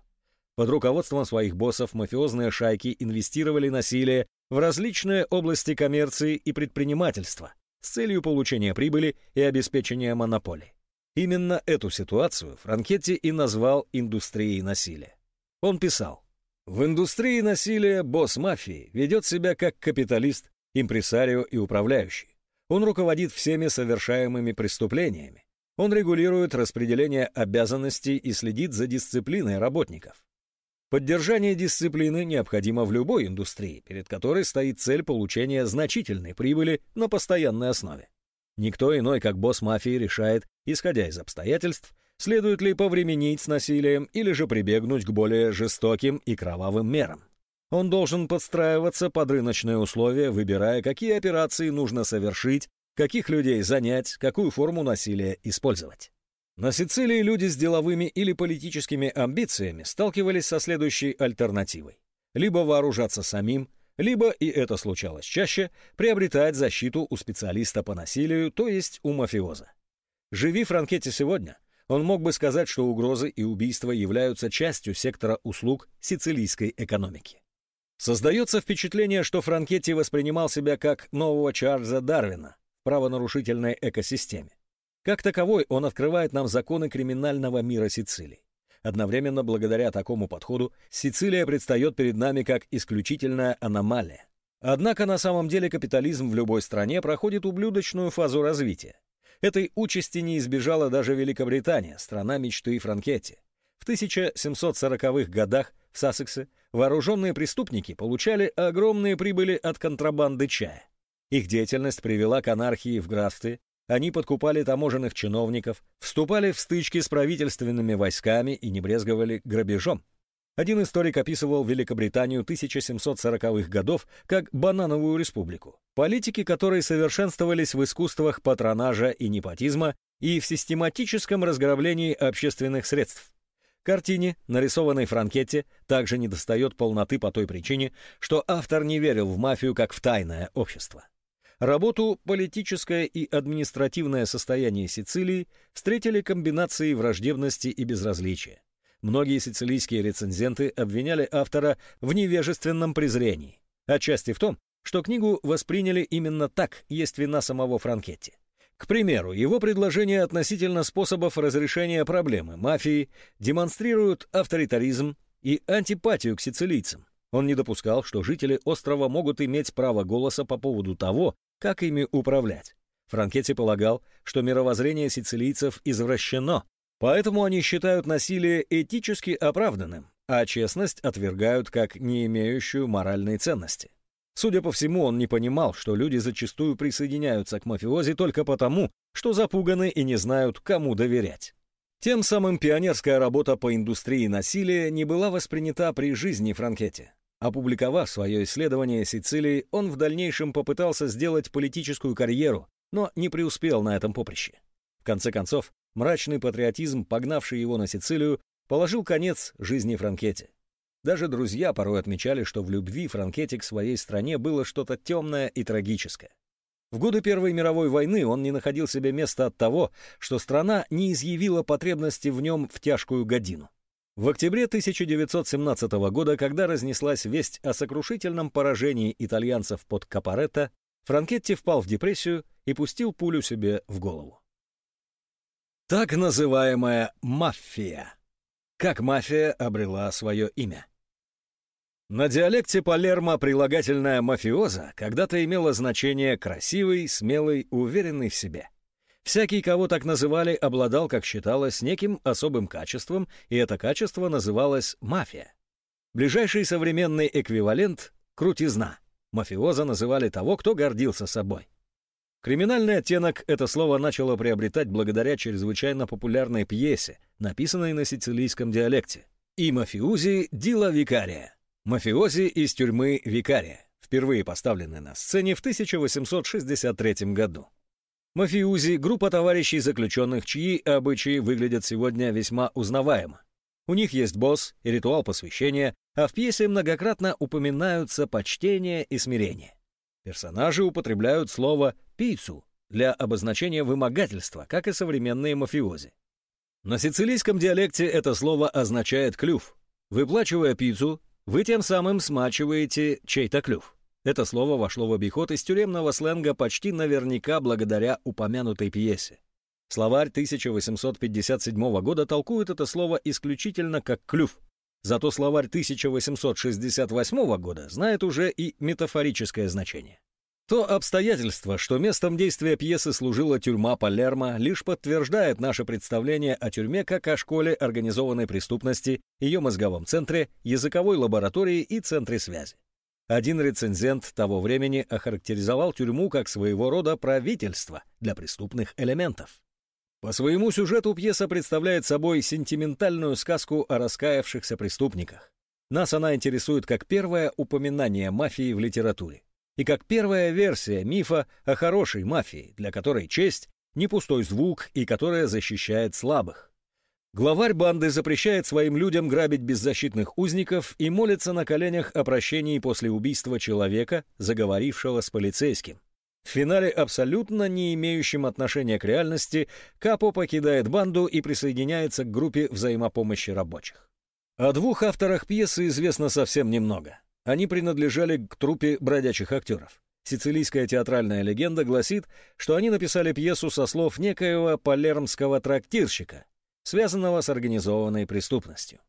Под руководством своих боссов мафиозные шайки инвестировали насилие в различные области коммерции и предпринимательства с целью получения прибыли и обеспечения монополий. Именно эту ситуацию Франкетти и назвал индустрией насилия. Он писал, «В индустрии насилия босс мафии ведет себя как капиталист, импресарио и управляющий. Он руководит всеми совершаемыми преступлениями. Он регулирует распределение обязанностей и следит за дисциплиной работников. Поддержание дисциплины необходимо в любой индустрии, перед которой стоит цель получения значительной прибыли на постоянной основе. Никто иной, как босс мафии, решает, исходя из обстоятельств, следует ли повременить с насилием или же прибегнуть к более жестоким и кровавым мерам. Он должен подстраиваться под рыночные условия, выбирая, какие операции нужно совершить, каких людей занять, какую форму насилия использовать. На Сицилии люди с деловыми или политическими амбициями сталкивались со следующей альтернативой. Либо вооружаться самим, либо, и это случалось чаще, приобретать защиту у специалиста по насилию, то есть у мафиоза. Живи Франкетти сегодня, он мог бы сказать, что угрозы и убийства являются частью сектора услуг сицилийской экономики. Создается впечатление, что Франкетти воспринимал себя как нового Чарльза Дарвина в правонарушительной экосистеме. Как таковой он открывает нам законы криминального мира Сицилии. Одновременно благодаря такому подходу Сицилия предстает перед нами как исключительная аномалия. Однако на самом деле капитализм в любой стране проходит ублюдочную фазу развития. Этой участи не избежала даже Великобритания, страна мечты Франкетти. В 1740-х годах в Сассексе вооруженные преступники получали огромные прибыли от контрабанды чая. Их деятельность привела к анархии в графстве, они подкупали таможенных чиновников, вступали в стычки с правительственными войсками и не брезговали грабежом. Один историк описывал Великобританию 1740-х годов как банановую республику, политики которой совершенствовались в искусствах патронажа и непотизма и в систематическом разграблении общественных средств. Картине, нарисованной Франкетте, также недостает полноты по той причине, что автор не верил в мафию как в тайное общество. Работу «Политическое и административное состояние Сицилии» встретили комбинации враждебности и безразличия. Многие сицилийские рецензенты обвиняли автора в невежественном презрении. Отчасти в том, что книгу восприняли именно так, есть вина самого Франкетти. К примеру, его предложения относительно способов разрешения проблемы мафии демонстрируют авторитаризм и антипатию к сицилийцам. Он не допускал, что жители острова могут иметь право голоса по поводу того, как ими управлять. Франкетти полагал, что мировоззрение сицилийцев извращено, поэтому они считают насилие этически оправданным, а честность отвергают как не имеющую моральной ценности. Судя по всему, он не понимал, что люди зачастую присоединяются к мафиози только потому, что запуганы и не знают, кому доверять. Тем самым пионерская работа по индустрии насилия не была воспринята при жизни Франкетти. Опубликовав свое исследование Сицилии, он в дальнейшем попытался сделать политическую карьеру, но не преуспел на этом поприще. В конце концов, мрачный патриотизм, погнавший его на Сицилию, положил конец жизни Франкетти. Даже друзья порой отмечали, что в любви Франкетти к своей стране было что-то темное и трагическое. В годы Первой мировой войны он не находил себе места от того, что страна не изъявила потребности в нем в тяжкую годину. В октябре 1917 года, когда разнеслась весть о сокрушительном поражении итальянцев под Капаретто, Франкетти впал в депрессию и пустил пулю себе в голову. Так называемая мафия. Как мафия обрела свое имя. На диалекте Палермо прилагательное «мафиоза» когда-то имело значение «красивый, смелый, уверенный в себе». Всякий, кого так называли, обладал, как считалось, неким особым качеством, и это качество называлось мафия. Ближайший современный эквивалент — крутизна. Мафиоза называли того, кто гордился собой. Криминальный оттенок это слово начало приобретать благодаря чрезвычайно популярной пьесе, написанной на сицилийском диалекте. И мафиузи Дила Викария. Мафиози из тюрьмы Викария, впервые поставленный на сцене в 1863 году. Мафиузи — группа товарищей заключенных, чьи обычаи выглядят сегодня весьма узнаваемо. У них есть босс и ритуал посвящения, а в пьесе многократно упоминаются почтение и смирение. Персонажи употребляют слово «пиццу» для обозначения вымогательства, как и современные мафиози. На сицилийском диалекте это слово означает «клюв». Выплачивая пиццу, вы тем самым смачиваете чей-то клюв. Это слово вошло в обиход из тюремного сленга почти наверняка благодаря упомянутой пьесе. Словарь 1857 года толкует это слово исключительно как «клюв». Зато словарь 1868 года знает уже и метафорическое значение. То обстоятельство, что местом действия пьесы служила тюрьма Палермо, лишь подтверждает наше представление о тюрьме как о школе организованной преступности, ее мозговом центре, языковой лаборатории и центре связи. Один рецензент того времени охарактеризовал тюрьму как своего рода правительство для преступных элементов. По своему сюжету пьеса представляет собой сентиментальную сказку о раскаявшихся преступниках. Нас она интересует как первое упоминание мафии в литературе и как первая версия мифа о хорошей мафии, для которой честь — не пустой звук и которая защищает слабых. Главарь банды запрещает своим людям грабить беззащитных узников и молится на коленях о прощении после убийства человека, заговорившего с полицейским. В финале, абсолютно не имеющем отношения к реальности, Капо покидает банду и присоединяется к группе взаимопомощи рабочих. О двух авторах пьесы известно совсем немного. Они принадлежали к труппе бродячих актеров. Сицилийская театральная легенда гласит, что они написали пьесу со слов некоего палермского трактирщика, связанного с организованной преступностью.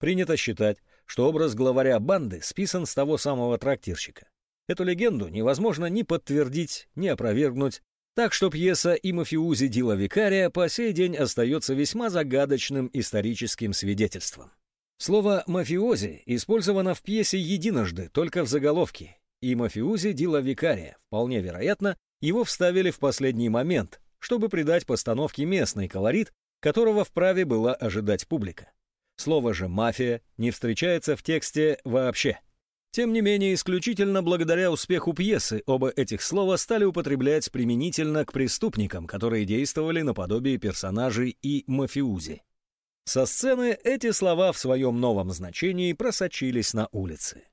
Принято считать, что образ главаря банды списан с того самого трактирщика. Эту легенду невозможно ни подтвердить, ни опровергнуть, так что пьеса и мафиузи Дила Викария по сей день остается весьма загадочным историческим свидетельством. Слово «мафиози» использовано в пьесе единожды, только в заголовке, и мафиози Дила Викария, вполне вероятно, его вставили в последний момент, чтобы придать постановке местный колорит, которого вправе была ожидать публика. Слово же «мафия» не встречается в тексте вообще. Тем не менее, исключительно благодаря успеху пьесы оба этих слова стали употреблять применительно к преступникам, которые действовали наподобие персонажей и мафиузи. Со сцены эти слова в своем новом значении просочились на улицы.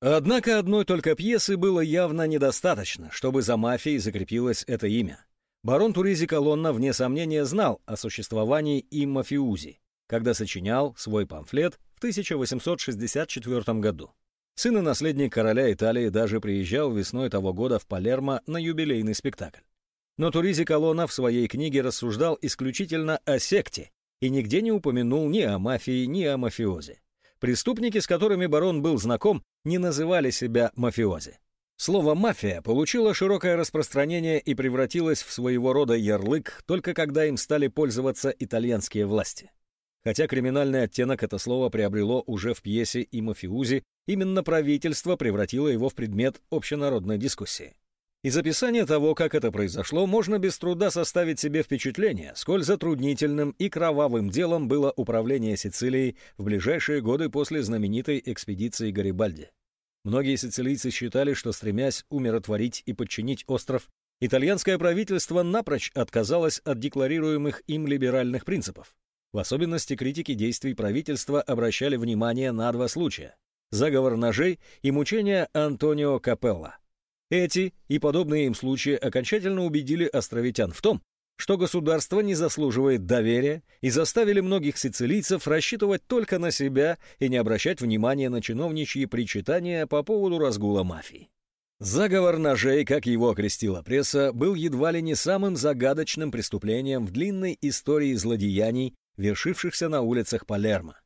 Однако одной только пьесы было явно недостаточно, чтобы за мафией закрепилось это имя. Барон Туризи Колонна, вне сомнения, знал о существовании и мафиузи, когда сочинял свой памфлет в 1864 году. Сын и наследник короля Италии даже приезжал весной того года в Палермо на юбилейный спектакль. Но Туризи Колонна в своей книге рассуждал исключительно о секте и нигде не упомянул ни о мафии, ни о мафиозе. Преступники, с которыми барон был знаком, не называли себя мафиози. Слово «мафия» получило широкое распространение и превратилось в своего рода ярлык только когда им стали пользоваться итальянские власти. Хотя криминальный оттенок это слово приобрело уже в пьесе и мафиузи, именно правительство превратило его в предмет общенародной дискуссии. Из описания того, как это произошло, можно без труда составить себе впечатление, сколь затруднительным и кровавым делом было управление Сицилией в ближайшие годы после знаменитой экспедиции Гарибальди. Многие сицилийцы считали, что, стремясь умиротворить и подчинить остров, итальянское правительство напрочь отказалось от декларируемых им либеральных принципов. В особенности критики действий правительства обращали внимание на два случая – заговор ножей и мучения Антонио Капелла – эти и подобные им случаи окончательно убедили островитян в том, что государство не заслуживает доверия и заставили многих сицилийцев рассчитывать только на себя и не обращать внимания на чиновничьи причитания по поводу разгула мафии. Заговор ножей, как его окрестила пресса, был едва ли не самым загадочным преступлением в длинной истории злодеяний, вершившихся на улицах Палермо.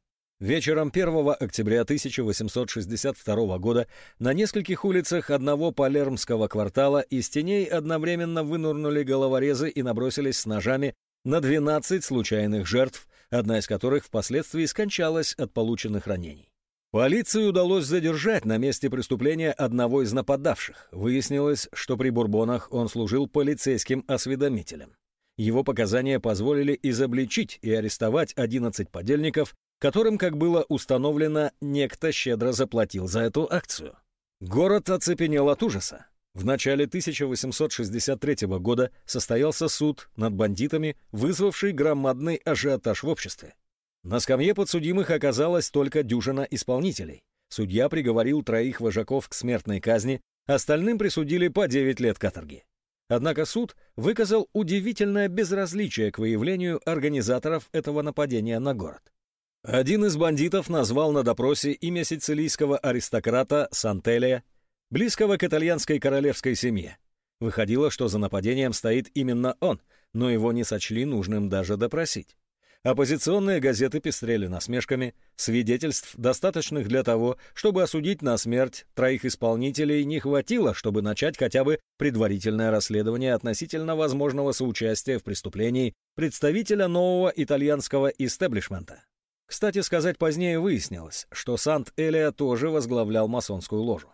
Вечером 1 октября 1862 года на нескольких улицах одного палермского квартала из теней одновременно вынурнули головорезы и набросились с ножами на 12 случайных жертв, одна из которых впоследствии скончалась от полученных ранений. Полиции удалось задержать на месте преступления одного из нападавших. Выяснилось, что при Бурбонах он служил полицейским осведомителем. Его показания позволили изобличить и арестовать 11 подельников, которым, как было установлено, некто щедро заплатил за эту акцию. Город оцепенел от ужаса. В начале 1863 года состоялся суд над бандитами, вызвавший громадный ажиотаж в обществе. На скамье подсудимых оказалась только дюжина исполнителей. Судья приговорил троих вожаков к смертной казни, остальным присудили по 9 лет каторги. Однако суд выказал удивительное безразличие к выявлению организаторов этого нападения на город. Один из бандитов назвал на допросе имя сицилийского аристократа Сантелия, близкого к итальянской королевской семье. Выходило, что за нападением стоит именно он, но его не сочли нужным даже допросить. Оппозиционные газеты пестрели насмешками, свидетельств, достаточных для того, чтобы осудить на смерть троих исполнителей, не хватило, чтобы начать хотя бы предварительное расследование относительно возможного соучастия в преступлении представителя нового итальянского истеблишмента. Кстати сказать, позднее выяснилось, что Сант-Элия тоже возглавлял масонскую ложу.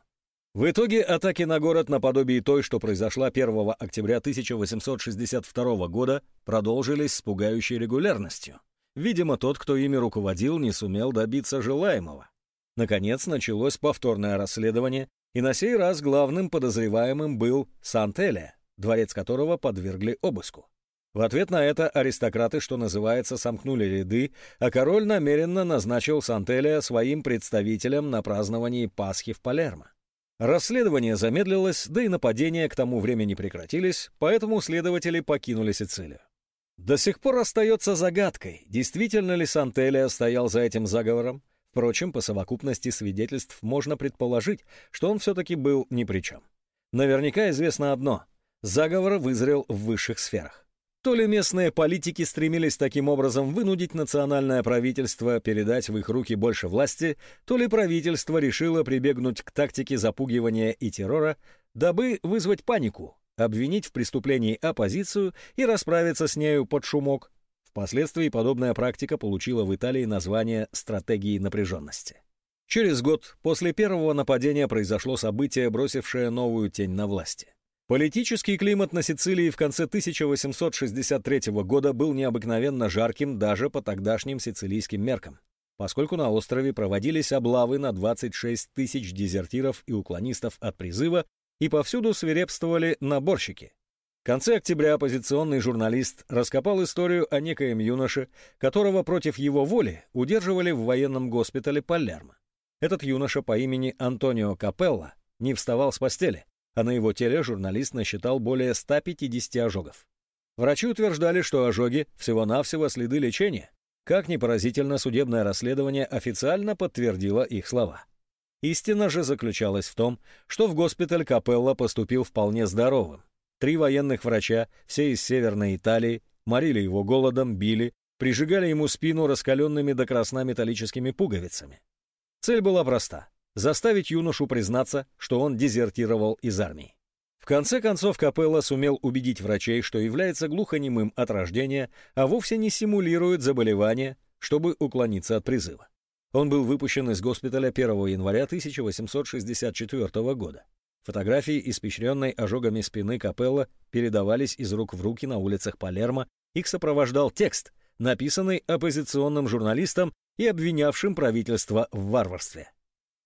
В итоге атаки на город наподобие той, что произошла 1 октября 1862 года, продолжились с пугающей регулярностью. Видимо, тот, кто ими руководил, не сумел добиться желаемого. Наконец началось повторное расследование, и на сей раз главным подозреваемым был Сант-Элия, дворец которого подвергли обыску. В ответ на это аристократы, что называется, сомкнули ряды, а король намеренно назначил Сантелия своим представителем на праздновании Пасхи в Палермо. Расследование замедлилось, да и нападения к тому времени прекратились, поэтому следователи покинули Сицилию. До сих пор остается загадкой, действительно ли Сантелия стоял за этим заговором. Впрочем, по совокупности свидетельств можно предположить, что он все-таки был ни при чем. Наверняка известно одно – заговор вызрел в высших сферах. То ли местные политики стремились таким образом вынудить национальное правительство передать в их руки больше власти, то ли правительство решило прибегнуть к тактике запугивания и террора, дабы вызвать панику, обвинить в преступлении оппозицию и расправиться с нею под шумок. Впоследствии подобная практика получила в Италии название «стратегии напряженности». Через год после первого нападения произошло событие, бросившее новую тень на власти. Политический климат на Сицилии в конце 1863 года был необыкновенно жарким даже по тогдашним сицилийским меркам, поскольку на острове проводились облавы на 26 тысяч дезертиров и уклонистов от призыва, и повсюду свирепствовали наборщики. В конце октября оппозиционный журналист раскопал историю о некоем юноше, которого против его воли удерживали в военном госпитале Палермо. Этот юноша по имени Антонио Капелла не вставал с постели, а на его теле журналист насчитал более 150 ожогов. Врачи утверждали, что ожоги – всего-навсего следы лечения. Как ни поразительно, судебное расследование официально подтвердило их слова. Истина же заключалась в том, что в госпиталь Капелла поступил вполне здоровым. Три военных врача, все из Северной Италии, морили его голодом, били, прижигали ему спину раскаленными до красна металлическими пуговицами. Цель была проста заставить юношу признаться, что он дезертировал из армии. В конце концов Капелла сумел убедить врачей, что является глухонемым от рождения, а вовсе не симулирует заболевание, чтобы уклониться от призыва. Он был выпущен из госпиталя 1 января 1864 года. Фотографии, испещренной ожогами спины Капелла, передавались из рук в руки на улицах Палермо, их сопровождал текст, написанный оппозиционным журналистом и обвинявшим правительство в варварстве.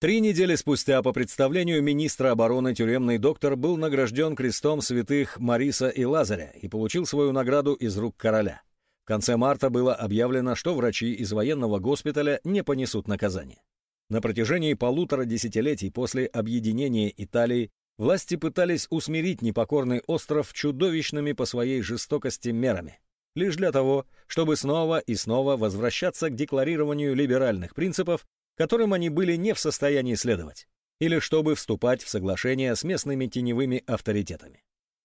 Три недели спустя по представлению министра обороны тюремный доктор был награжден крестом святых Мариса и Лазаря и получил свою награду из рук короля. В конце марта было объявлено, что врачи из военного госпиталя не понесут наказания. На протяжении полутора десятилетий после объединения Италии власти пытались усмирить непокорный остров чудовищными по своей жестокости мерами, лишь для того, чтобы снова и снова возвращаться к декларированию либеральных принципов которым они были не в состоянии следовать, или чтобы вступать в соглашения с местными теневыми авторитетами.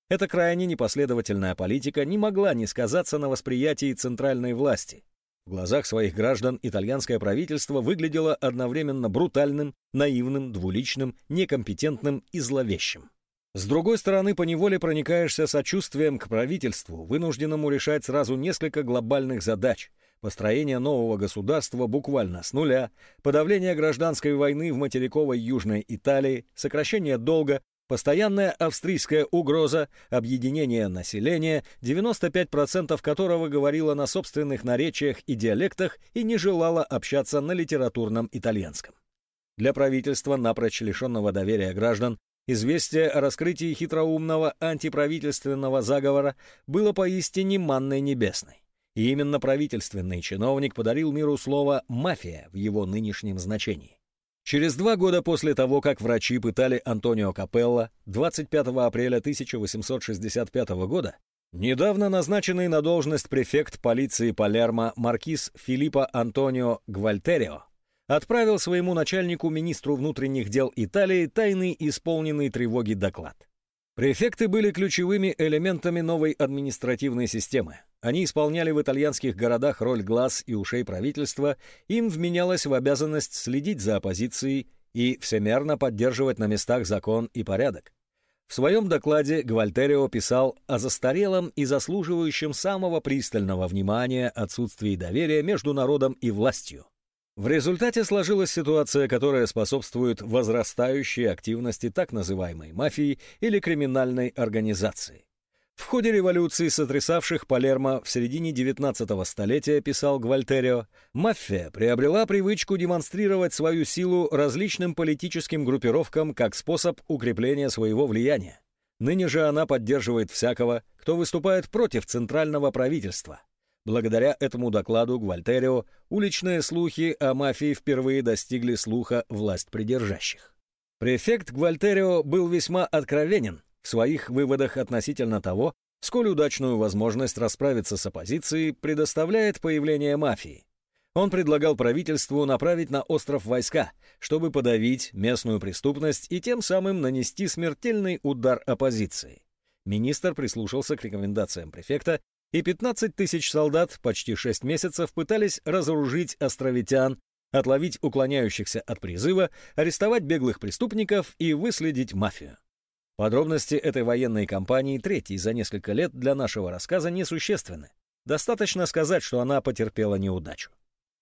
Эта крайне непоследовательная политика не могла не сказаться на восприятии центральной власти. В глазах своих граждан итальянское правительство выглядело одновременно брутальным, наивным, двуличным, некомпетентным и зловещим. С другой стороны, поневоле проникаешься сочувствием к правительству, вынужденному решать сразу несколько глобальных задач – построение нового государства буквально с нуля, подавление гражданской войны в материковой Южной Италии, сокращение долга, Постоянная австрийская угроза, объединение населения, 95% которого говорило на собственных наречиях и диалектах и не желало общаться на литературном итальянском. Для правительства, напрочь лишенного доверия граждан, известие о раскрытии хитроумного антиправительственного заговора было поистине манной небесной. И именно правительственный чиновник подарил миру слово «мафия» в его нынешнем значении. Через два года после того, как врачи пытали Антонио Капелла, 25 апреля 1865 года, недавно назначенный на должность префект полиции Палермо маркиз Филиппо Антонио Гвальтерио отправил своему начальнику министру внутренних дел Италии тайный исполненный тревоги доклад. Префекты были ключевыми элементами новой административной системы. Они исполняли в итальянских городах роль глаз и ушей правительства, им вменялось в обязанность следить за оппозицией и всемерно поддерживать на местах закон и порядок. В своем докладе Гвальтерио писал о застарелом и заслуживающем самого пристального внимания отсутствии доверия между народом и властью. В результате сложилась ситуация, которая способствует возрастающей активности так называемой мафии или криминальной организации. В ходе революции, сотрясавших Палермо в середине 19 столетия, писал Гвальтерио, мафия приобрела привычку демонстрировать свою силу различным политическим группировкам как способ укрепления своего влияния. Ныне же она поддерживает всякого, кто выступает против центрального правительства. Благодаря этому докладу Гвальтерио уличные слухи о мафии впервые достигли слуха власть придержащих. Префект Гвальтерио был весьма откровенен в своих выводах относительно того, сколь удачную возможность расправиться с оппозицией предоставляет появление мафии. Он предлагал правительству направить на остров войска, чтобы подавить местную преступность и тем самым нанести смертельный удар оппозиции. Министр прислушался к рекомендациям префекта и 15 тысяч солдат почти 6 месяцев пытались разоружить островитян, отловить уклоняющихся от призыва, арестовать беглых преступников и выследить мафию. Подробности этой военной кампании, третьей за несколько лет, для нашего рассказа несущественны. Достаточно сказать, что она потерпела неудачу.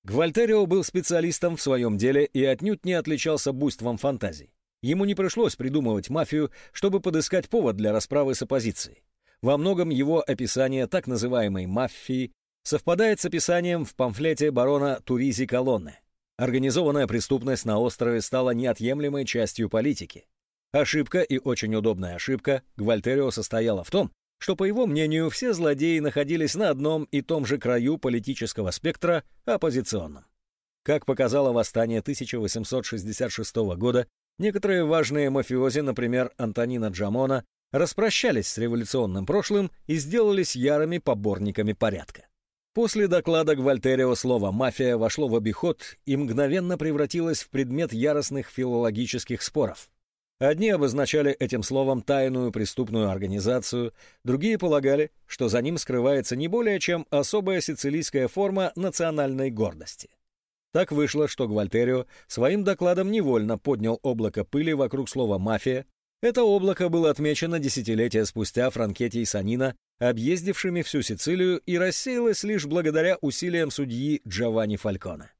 Гвальтерио был специалистом в своем деле и отнюдь не отличался буйством фантазий. Ему не пришлось придумывать мафию, чтобы подыскать повод для расправы с оппозицией. Во многом его описание так называемой «мафии» совпадает с описанием в памфлете барона Туризи Колонны. Организованная преступность на острове стала неотъемлемой частью политики. Ошибка и очень удобная ошибка Гвальтерио состояла в том, что, по его мнению, все злодеи находились на одном и том же краю политического спектра оппозиционном. Как показало восстание 1866 года, некоторые важные мафиози, например, Антонина Джамона, распрощались с революционным прошлым и сделались ярыми поборниками порядка. После доклада Гвальтерио слово «мафия» вошло в обиход и мгновенно превратилось в предмет яростных филологических споров. Одни обозначали этим словом тайную преступную организацию, другие полагали, что за ним скрывается не более чем особая сицилийская форма национальной гордости. Так вышло, что Гвальтерио своим докладом невольно поднял облако пыли вокруг слова «мафия», это облако было отмечено десятилетия спустя Франкетти и Санина, объездившими всю Сицилию, и рассеялось лишь благодаря усилиям судьи Джованни Фальконе.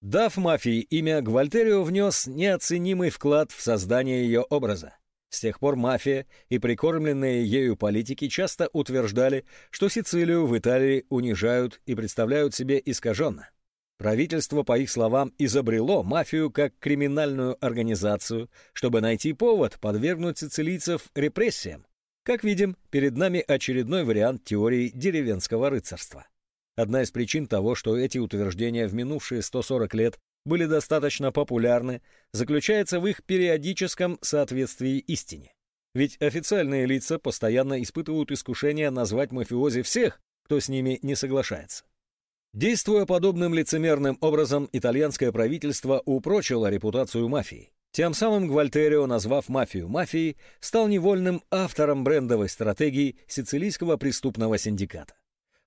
Дав мафии имя, Гвальтерио внес неоценимый вклад в создание ее образа. С тех пор мафия и прикормленные ею политики часто утверждали, что Сицилию в Италии унижают и представляют себе искаженно. Правительство, по их словам, изобрело мафию как криминальную организацию, чтобы найти повод подвергнуть сицилийцев репрессиям. Как видим, перед нами очередной вариант теории деревенского рыцарства. Одна из причин того, что эти утверждения в минувшие 140 лет были достаточно популярны, заключается в их периодическом соответствии истине. Ведь официальные лица постоянно испытывают искушение назвать мафиози всех, кто с ними не соглашается. Действуя подобным лицемерным образом, итальянское правительство упрочило репутацию мафии. Тем самым Гвальтерио, назвав мафию мафией, стал невольным автором брендовой стратегии сицилийского преступного синдиката.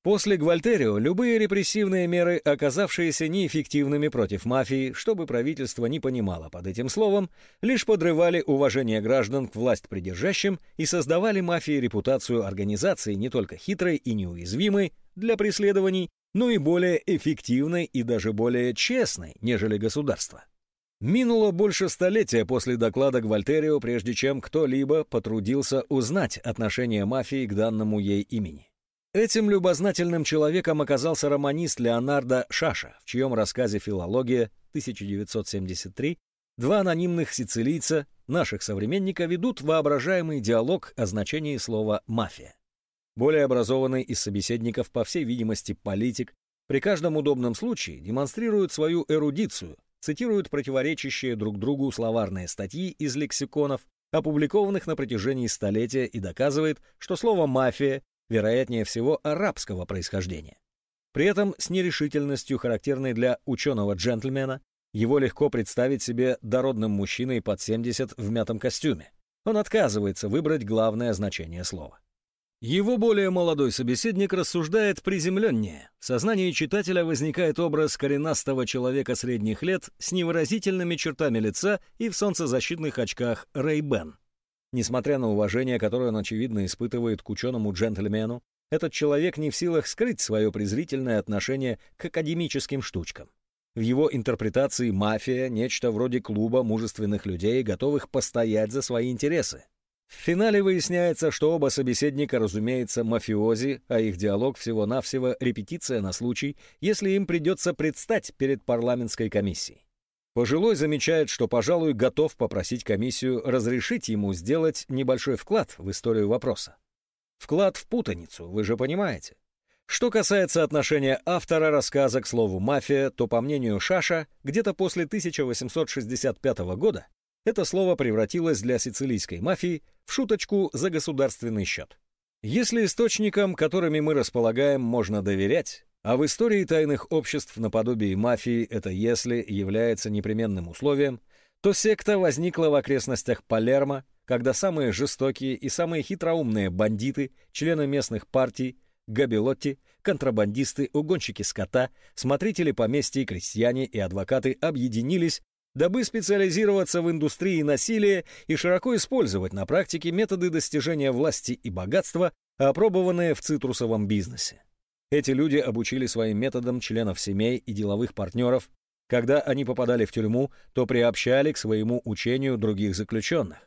После Гвальтерио любые репрессивные меры, оказавшиеся неэффективными против мафии, чтобы правительство не понимало под этим словом, лишь подрывали уважение граждан к власть придержащим и создавали мафии репутацию организации не только хитрой и неуязвимой для преследований, но и более эффективной и даже более честной, нежели государство. Минуло больше столетия после доклада Гвальтерио, прежде чем кто-либо потрудился узнать отношение мафии к данному ей имени. Этим любознательным человеком оказался романист Леонардо Шаша, в чьем рассказе «Филология» 1973 два анонимных сицилийца, наших современника, ведут воображаемый диалог о значении слова «мафия». Более образованный из собеседников, по всей видимости, политик, при каждом удобном случае демонстрирует свою эрудицию, цитирует противоречащие друг другу словарные статьи из лексиконов, опубликованных на протяжении столетия и доказывает, что слово «мафия» вероятнее всего арабского происхождения. При этом с нерешительностью, характерной для ученого-джентльмена, его легко представить себе дородным мужчиной под 70 в мятом костюме. Он отказывается выбрать главное значение слова. Его более молодой собеседник рассуждает приземленнее. В сознании читателя возникает образ коренастого человека средних лет с невыразительными чертами лица и в солнцезащитных очках Ray-Ban. Несмотря на уважение, которое он, очевидно, испытывает к ученому-джентльмену, этот человек не в силах скрыть свое презрительное отношение к академическим штучкам. В его интерпретации мафия — нечто вроде клуба мужественных людей, готовых постоять за свои интересы. В финале выясняется, что оба собеседника, разумеется, мафиози, а их диалог всего-навсего репетиция на случай, если им придется предстать перед парламентской комиссией. Пожилой замечает, что, пожалуй, готов попросить комиссию разрешить ему сделать небольшой вклад в историю вопроса. Вклад в путаницу, вы же понимаете. Что касается отношения автора рассказа к слову «мафия», то, по мнению Шаша, где-то после 1865 года это слово превратилось для сицилийской мафии в шуточку за государственный счет. Если источникам, которыми мы располагаем, можно доверять, а в истории тайных обществ наподобие мафии это «если» является непременным условием, то секта возникла в окрестностях Палермо, когда самые жестокие и самые хитроумные бандиты, члены местных партий, габелотти, контрабандисты, угонщики скота, смотрители поместий, крестьяне и адвокаты объединились, дабы специализироваться в индустрии насилия и широко использовать на практике методы достижения власти и богатства, опробованные в цитрусовом бизнесе. Эти люди обучили своим методам членов семей и деловых партнеров. Когда они попадали в тюрьму, то приобщали к своему учению других заключенных.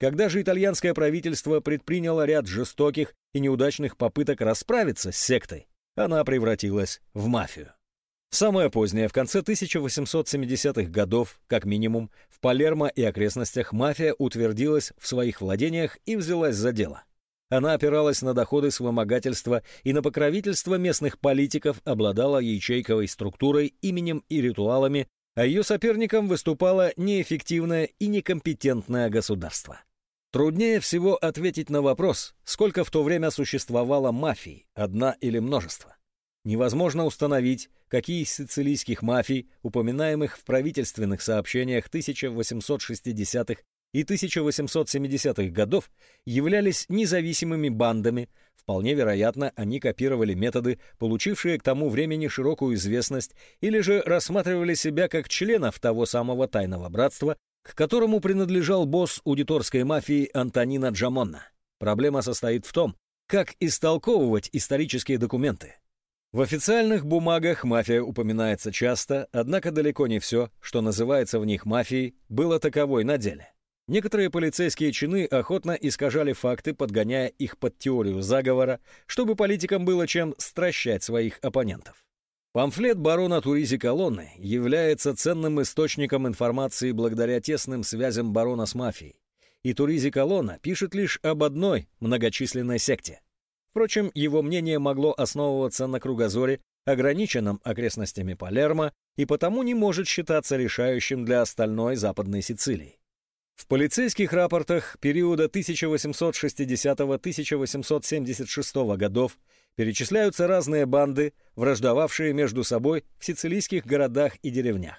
Когда же итальянское правительство предприняло ряд жестоких и неудачных попыток расправиться с сектой, она превратилась в мафию. Самое позднее, в конце 1870-х годов, как минимум, в Палермо и окрестностях мафия утвердилась в своих владениях и взялась за дело. Она опиралась на доходы с вымогательства и на покровительство местных политиков, обладала ячейковой структурой, именем и ритуалами, а ее соперником выступало неэффективное и некомпетентное государство. Труднее всего ответить на вопрос, сколько в то время существовало мафий, одна или множество. Невозможно установить, какие из сицилийских мафий, упоминаемых в правительственных сообщениях 1860-х и 1870-х годов являлись независимыми бандами, вполне вероятно, они копировали методы, получившие к тому времени широкую известность, или же рассматривали себя как членов того самого тайного братства, к которому принадлежал босс аудиторской мафии Антонина Джамонна. Проблема состоит в том, как истолковывать исторические документы. В официальных бумагах мафия упоминается часто, однако далеко не все, что называется в них мафией, было таковой на деле. Некоторые полицейские чины охотно искажали факты, подгоняя их под теорию заговора, чтобы политикам было чем стращать своих оппонентов. Памфлет барона Туризи Колонны является ценным источником информации благодаря тесным связям барона с мафией. И Туризи Колонна пишет лишь об одной многочисленной секте. Впрочем, его мнение могло основываться на кругозоре, ограниченном окрестностями Палермо, и потому не может считаться решающим для остальной Западной Сицилии. В полицейских рапортах периода 1860-1876 годов перечисляются разные банды, враждовавшие между собой в сицилийских городах и деревнях.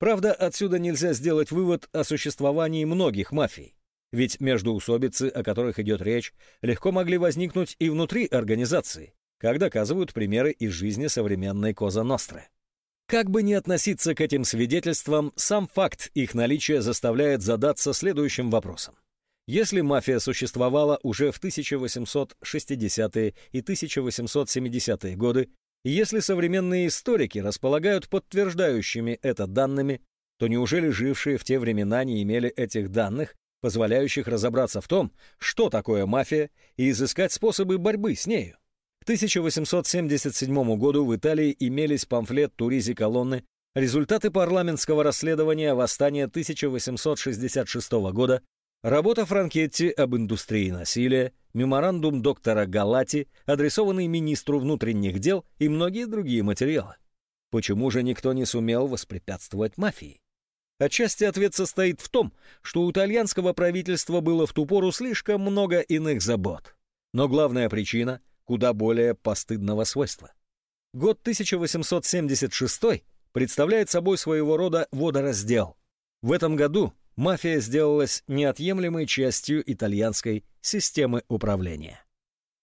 Правда, отсюда нельзя сделать вывод о существовании многих мафий, ведь междоусобицы, о которых идет речь, легко могли возникнуть и внутри организации, как доказывают примеры из жизни современной Коза Ностры. Как бы ни относиться к этим свидетельствам, сам факт их наличия заставляет задаться следующим вопросом. Если мафия существовала уже в 1860-е и 1870-е годы, и если современные историки располагают подтверждающими это данными, то неужели жившие в те времена не имели этих данных, позволяющих разобраться в том, что такое мафия, и изыскать способы борьбы с нею? К 1877 году в Италии имелись памфлет Туризи Колонны, результаты парламентского расследования восстания 1866 года, работа Франкетти об индустрии насилия, меморандум доктора Галати, адресованный министру внутренних дел и многие другие материалы. Почему же никто не сумел воспрепятствовать мафии? Отчасти ответ состоит в том, что у итальянского правительства было в ту пору слишком много иных забот. Но главная причина — куда более постыдного свойства. Год 1876 представляет собой своего рода водораздел. В этом году мафия сделалась неотъемлемой частью итальянской системы управления.